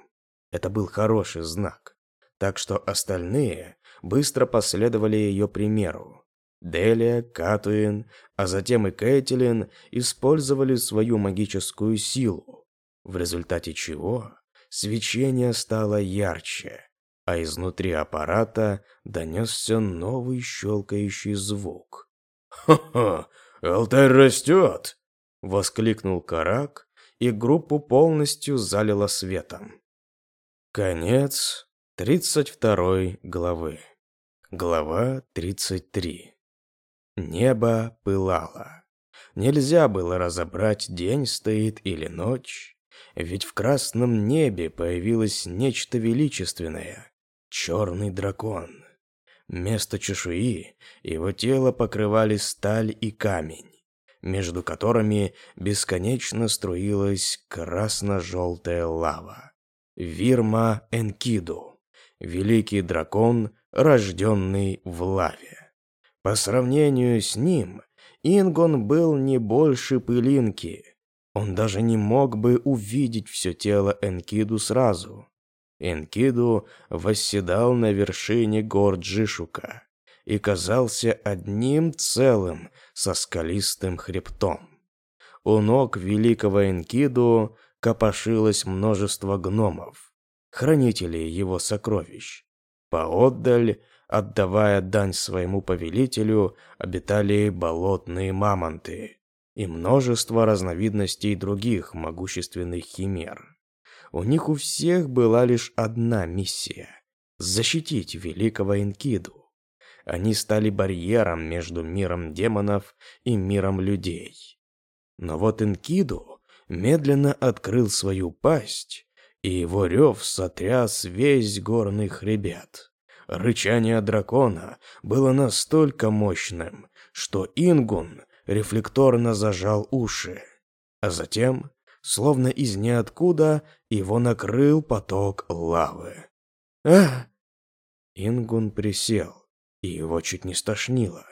Это был хороший знак, так что остальные быстро последовали ее примеру. Делия, Катуин, а затем и Кэтлин использовали свою магическую силу, в результате чего свечение стало ярче, а изнутри аппарата донесся новый щелкающий звук. «Ха-ха! Алтарь растет!» — воскликнул Карак, и группу полностью залило светом. Конец тридцать второй главы. Глава тридцать три. Небо пылало. Нельзя было разобрать, день стоит или ночь, ведь в красном небе появилось нечто величественное. черный дракон. Вместо чешуи его тело покрывали сталь и камень, между которыми бесконечно струилась красно-желтая лава. Вирма Энкиду, великий дракон, рожденный в лаве. По сравнению с ним, Ингон был не больше пылинки. Он даже не мог бы увидеть все тело Энкиду сразу. Энкиду восседал на вершине гор Джишука и казался одним целым со скалистым хребтом. У ног великого Энкиду копошилось множество гномов, хранителей его сокровищ. Поотдаль, отдавая дань своему повелителю, обитали болотные мамонты и множество разновидностей других могущественных химер. У них у всех была лишь одна миссия – защитить великого Энкиду. Они стали барьером между миром демонов и миром людей. Но вот Энкиду медленно открыл свою пасть, и его рев сотряс весь горный хребет. Рычание дракона было настолько мощным, что Ингун рефлекторно зажал уши, а затем словно из ниоткуда его накрыл поток лавы. а Ингун присел, и его чуть не стошнило.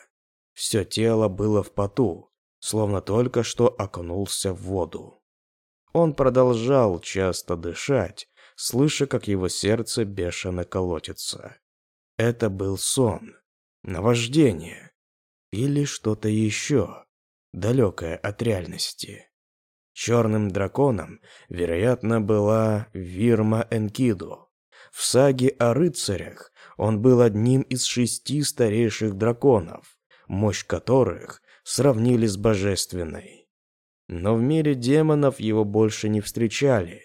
Все тело было в поту, словно только что окунулся в воду. Он продолжал часто дышать, слыша, как его сердце бешено колотится. Это был сон, наваждение или что-то еще, далекое от реальности. Черным драконом, вероятно, была Вирма Энкиду. В саге о рыцарях он был одним из шести старейших драконов, мощь которых сравнили с божественной. Но в мире демонов его больше не встречали.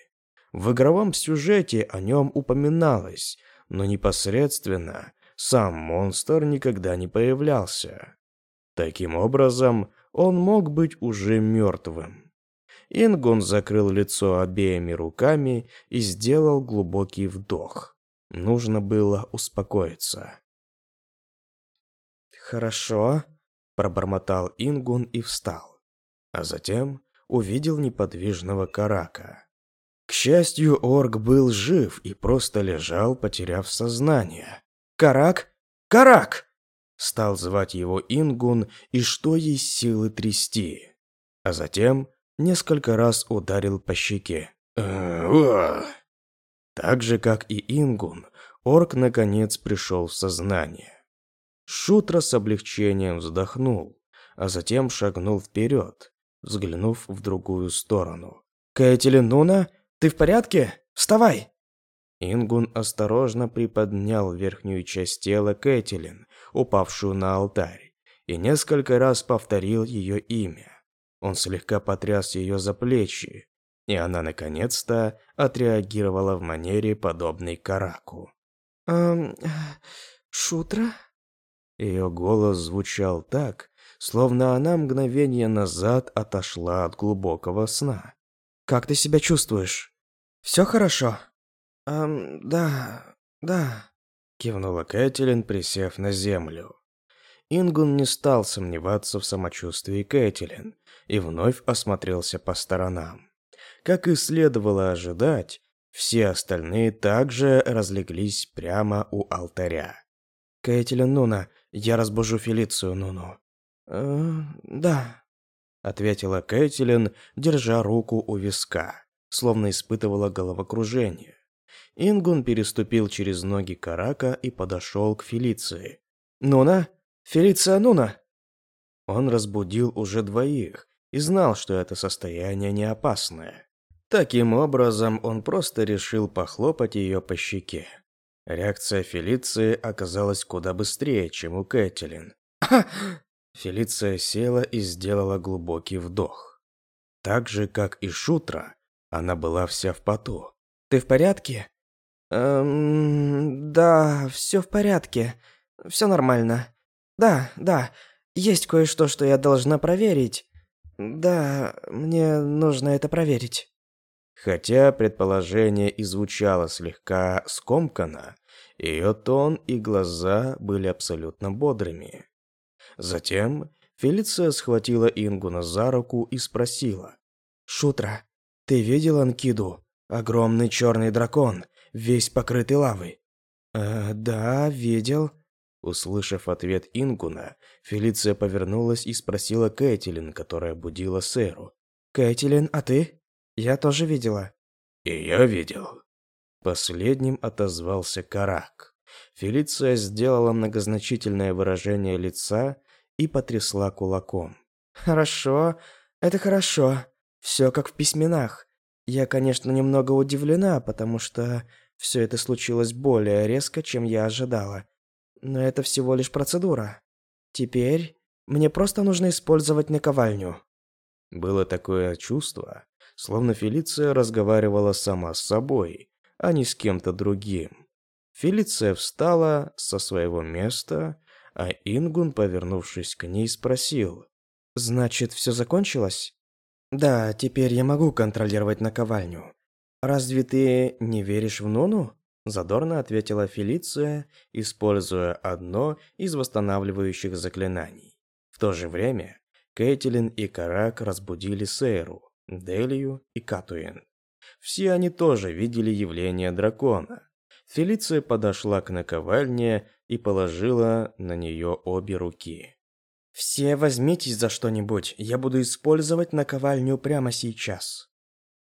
В игровом сюжете о нем упоминалось, но непосредственно сам монстр никогда не появлялся. Таким образом, он мог быть уже мертвым. Ингун закрыл лицо обеими руками и сделал глубокий вдох. Нужно было успокоиться. «Хорошо», — пробормотал Ингун и встал. А затем увидел неподвижного Карака. К счастью, орк был жив и просто лежал, потеряв сознание. «Карак! Карак!» Стал звать его Ингун, и что есть силы трясти. А затем несколько раз ударил по щеке. Так же, как и Ингун, орк наконец пришел в сознание. Шутра с облегчением вздохнул, а затем шагнул вперед, взглянув в другую сторону. «Кэтлин Нуна, ты в порядке? Вставай!» Ингун осторожно приподнял верхнюю часть тела Кэтлин, упавшую на алтарь, и несколько раз повторил ее имя. Он слегка потряс ее за плечи, и она наконец-то отреагировала в манере, подобной Караку. «Эм... Шутра?» Ее голос звучал так, словно она мгновение назад отошла от глубокого сна. «Как ты себя чувствуешь? Все хорошо?» «Эм, да, да», — кивнула Кэтлин, присев на землю. Ингун не стал сомневаться в самочувствии Кэтлин и вновь осмотрелся по сторонам. Как и следовало ожидать, все остальные также разлеглись прямо у алтаря. «Кэтлин Нуна, я разбужу Фелицию Нуну». «Э, да», — ответила Кэтлин, держа руку у виска, словно испытывала головокружение. Ингун переступил через ноги Карака и подошел к Фелиции. «Нуна? Фелиция Нуна!» Он разбудил уже двоих и знал, что это состояние не опасное. Таким образом, он просто решил похлопать ее по щеке. Реакция Фелиции оказалась куда быстрее, чем у Кэтлин. Фелиция села и сделала глубокий вдох. Так же, как и Шутра, она была вся в поту. «Ты в порядке?» «Эм... Да, все в порядке. Все нормально. Да, да, есть кое-что, что я должна проверить. Да, мне нужно это проверить». Хотя предположение и звучало слегка скомканно, Ее тон и глаза были абсолютно бодрыми. Затем Фелиция схватила Ингуна за руку и спросила. «Шутра, ты видел Анкиду? Огромный черный дракон, весь покрытый лавой». «Э, да, видел». Услышав ответ Ингуна, Фелиция повернулась и спросила Кэтлин, которая будила Сэру. «Кэтлин, а ты?» «Я тоже видела». «И я видел». Последним отозвался Карак. Фелиция сделала многозначительное выражение лица и потрясла кулаком. «Хорошо, это хорошо. Все как в письменах. Я, конечно, немного удивлена, потому что все это случилось более резко, чем я ожидала. Но это всего лишь процедура. Теперь мне просто нужно использовать наковальню». Было такое чувство, словно Фелиция разговаривала сама с собой, а не с кем-то другим. Фелиция встала со своего места, а Ингун, повернувшись к ней, спросил. «Значит, все закончилось?» «Да, теперь я могу контролировать наковальню. Разве ты не веришь в Нуну?» Задорно ответила Фелиция, используя одно из восстанавливающих заклинаний. В то же время Кэтлин и Карак разбудили Сейру, Делию и Катуин. Все они тоже видели явление дракона. Фелиция подошла к наковальне и положила на нее обе руки. «Все возьмитесь за что-нибудь, я буду использовать наковальню прямо сейчас».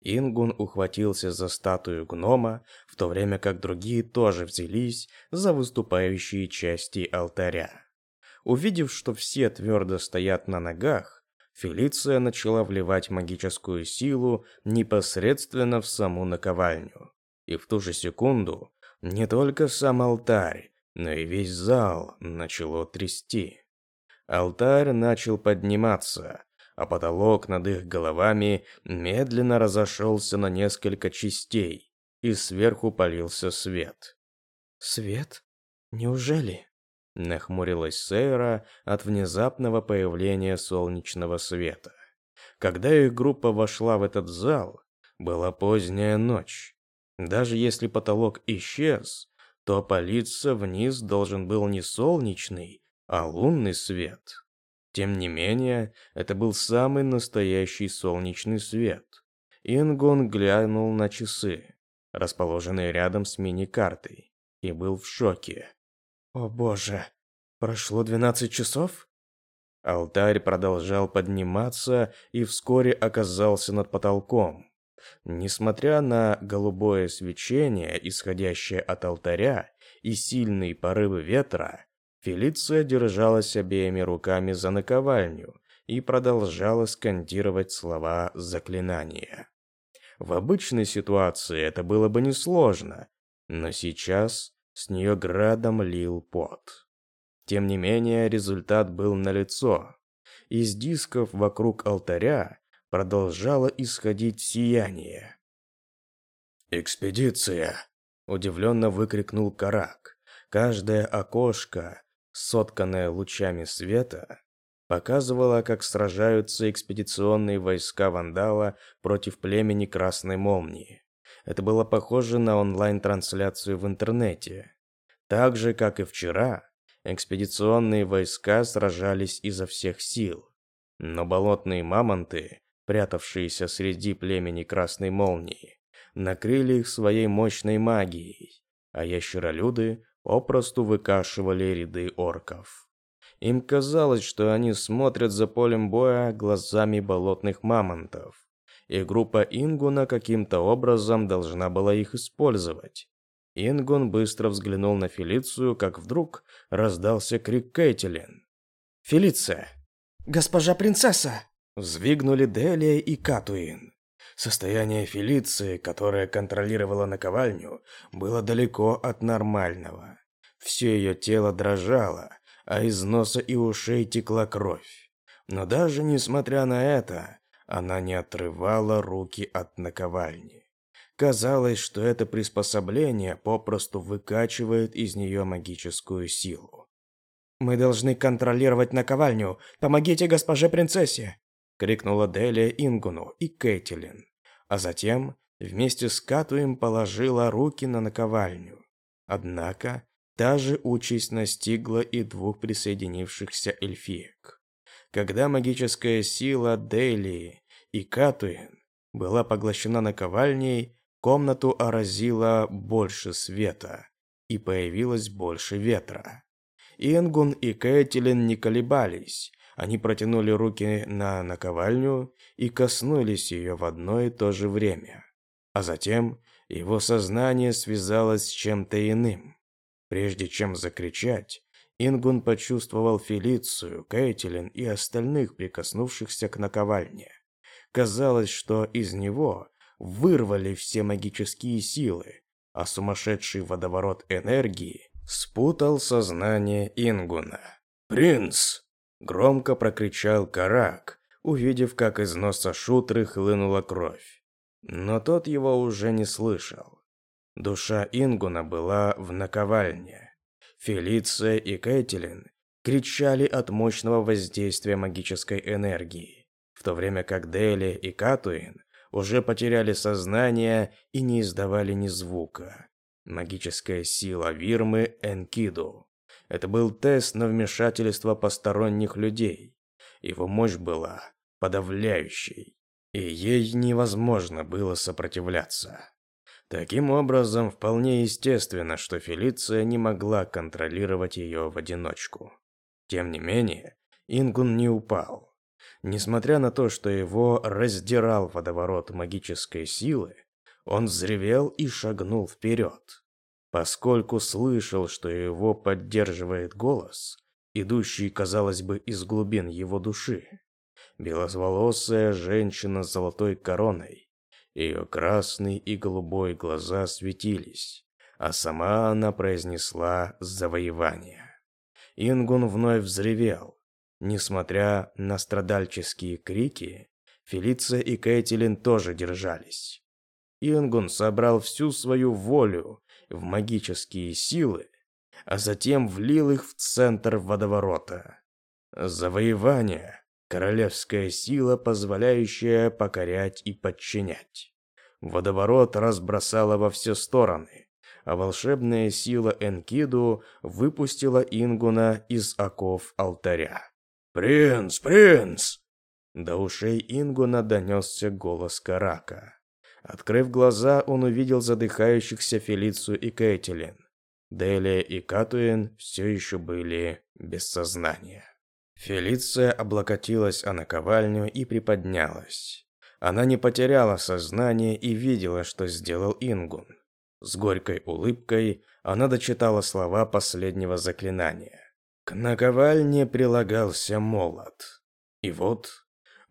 Ингун ухватился за статую гнома, в то время как другие тоже взялись за выступающие части алтаря. Увидев, что все твердо стоят на ногах, Фелиция начала вливать магическую силу непосредственно в саму наковальню. И в ту же секунду не только сам алтарь, но и весь зал начало трясти. Алтарь начал подниматься, а потолок над их головами медленно разошелся на несколько частей, и сверху полился свет. «Свет? Неужели?» Нахмурилась Сейра от внезапного появления солнечного света. Когда их группа вошла в этот зал, была поздняя ночь. Даже если потолок исчез, то политься вниз должен был не солнечный, а лунный свет. Тем не менее, это был самый настоящий солнечный свет. Ингон глянул на часы, расположенные рядом с мини-картой, и был в шоке. О боже, прошло 12 часов? Алтарь продолжал подниматься и вскоре оказался над потолком. Несмотря на голубое свечение, исходящее от алтаря, и сильные порывы ветра, Фелиция держалась обеими руками за наковальню и продолжала скандировать слова заклинания. В обычной ситуации это было бы несложно, но сейчас с нее градом лил пот. Тем не менее, результат был налицо. Из дисков вокруг алтаря продолжало исходить сияние. «Экспедиция!» – удивленно выкрикнул Карак. Каждое окошко, сотканное лучами света, показывало, как сражаются экспедиционные войска Вандала против племени Красной Молнии. Это было похоже на онлайн-трансляцию в интернете. Так же, как и вчера, экспедиционные войска сражались изо всех сил. Но болотные мамонты, прятавшиеся среди племени Красной Молнии, накрыли их своей мощной магией, а ящеролюды попросту выкашивали ряды орков. Им казалось, что они смотрят за полем боя глазами болотных мамонтов и группа Ингуна каким-то образом должна была их использовать. Ингун быстро взглянул на Фелицию, как вдруг раздался крик Кейтилин. «Фелиция!» «Госпожа принцесса!» Взвигнули Делия и Катуин. Состояние Фелиции, которая контролировала наковальню, было далеко от нормального. Все ее тело дрожало, а из носа и ушей текла кровь. Но даже несмотря на это, она не отрывала руки от наковальни. Казалось, что это приспособление попросту выкачивает из нее магическую силу. «Мы должны контролировать наковальню. Помогите госпоже принцессе!» — крикнула Делия Ингуну и Кэтлин. А затем вместе с Катуем положила руки на наковальню. Однако, та же участь настигла и двух присоединившихся эльфиек. Когда магическая сила Дели и Катуин была поглощена наковальней, комнату оразило больше света, и появилось больше ветра. Ингун и Кэтлин не колебались, они протянули руки на наковальню и коснулись ее в одно и то же время. А затем его сознание связалось с чем-то иным. Прежде чем закричать, Ингун почувствовал Фелицию, Кейтилин и остальных, прикоснувшихся к наковальне. Казалось, что из него вырвали все магические силы, а сумасшедший водоворот энергии спутал сознание Ингуна. «Принц!» Громко прокричал Карак, увидев, как из носа шутры хлынула кровь. Но тот его уже не слышал. Душа Ингуна была в наковальне. Фелиция и Кэтлин кричали от мощного воздействия магической энергии, в то время как Дели и Катуин уже потеряли сознание и не издавали ни звука. Магическая сила Вирмы Энкиду это был тест на вмешательство посторонних людей. Его мощь была подавляющей, и ей невозможно было сопротивляться. Таким образом, вполне естественно, что Фелиция не могла контролировать ее в одиночку. Тем не менее, Ингун не упал. Несмотря на то, что его раздирал водоворот магической силы, он взревел и шагнул вперед поскольку слышал, что его поддерживает голос, идущий, казалось бы, из глубин его души. Беловолосая женщина с золотой короной. Ее красный и голубой глаза светились, а сама она произнесла завоевание. Ингун вновь взревел. Несмотря на страдальческие крики, Фелиция и Кэтлин тоже держались. Ингун собрал всю свою волю в магические силы, а затем влил их в центр водоворота. Завоевание – королевская сила, позволяющая покорять и подчинять. Водоворот разбросало во все стороны, а волшебная сила Энкиду выпустила Ингуна из оков алтаря. «Принц, принц!» До ушей Ингуна донесся голос Карака. Открыв глаза, он увидел задыхающихся Фелицию и Кэтлин. Делия и Катуин все еще были без сознания. Фелиция облокотилась о наковальню и приподнялась. Она не потеряла сознание и видела, что сделал Ингун. С горькой улыбкой она дочитала слова последнего заклинания. К наковальне прилагался молот. И вот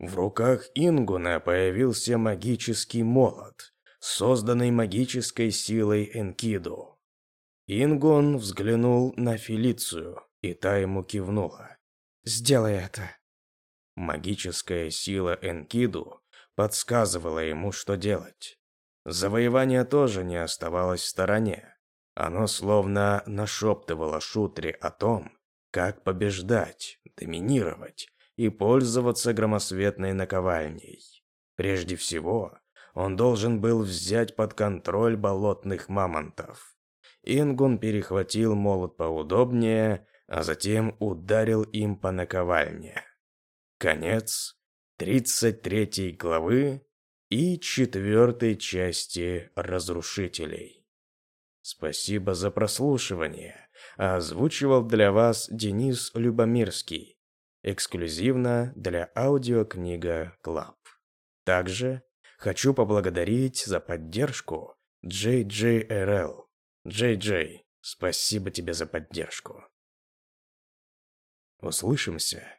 в руках Ингуна появился магический молот, созданный магической силой Энкиду. Ингун взглянул на Фелицию, и та ему кивнула. «Сделай это». Магическая сила Энкиду подсказывала ему, что делать. Завоевание тоже не оставалось в стороне. Оно словно нашептывало Шутре о том, как побеждать, доминировать и пользоваться громосветной наковальней. Прежде всего, он должен был взять под контроль болотных мамонтов. Ингун перехватил молот поудобнее, а затем ударил им по наковальне. Конец 33 главы и четвертой части Разрушителей. Спасибо за прослушивание. Озвучивал для вас Денис Любомирский эксклюзивно для аудиокнига Club. Также хочу поблагодарить за поддержку JJRL. JJ, спасибо тебе за поддержку. Услышимся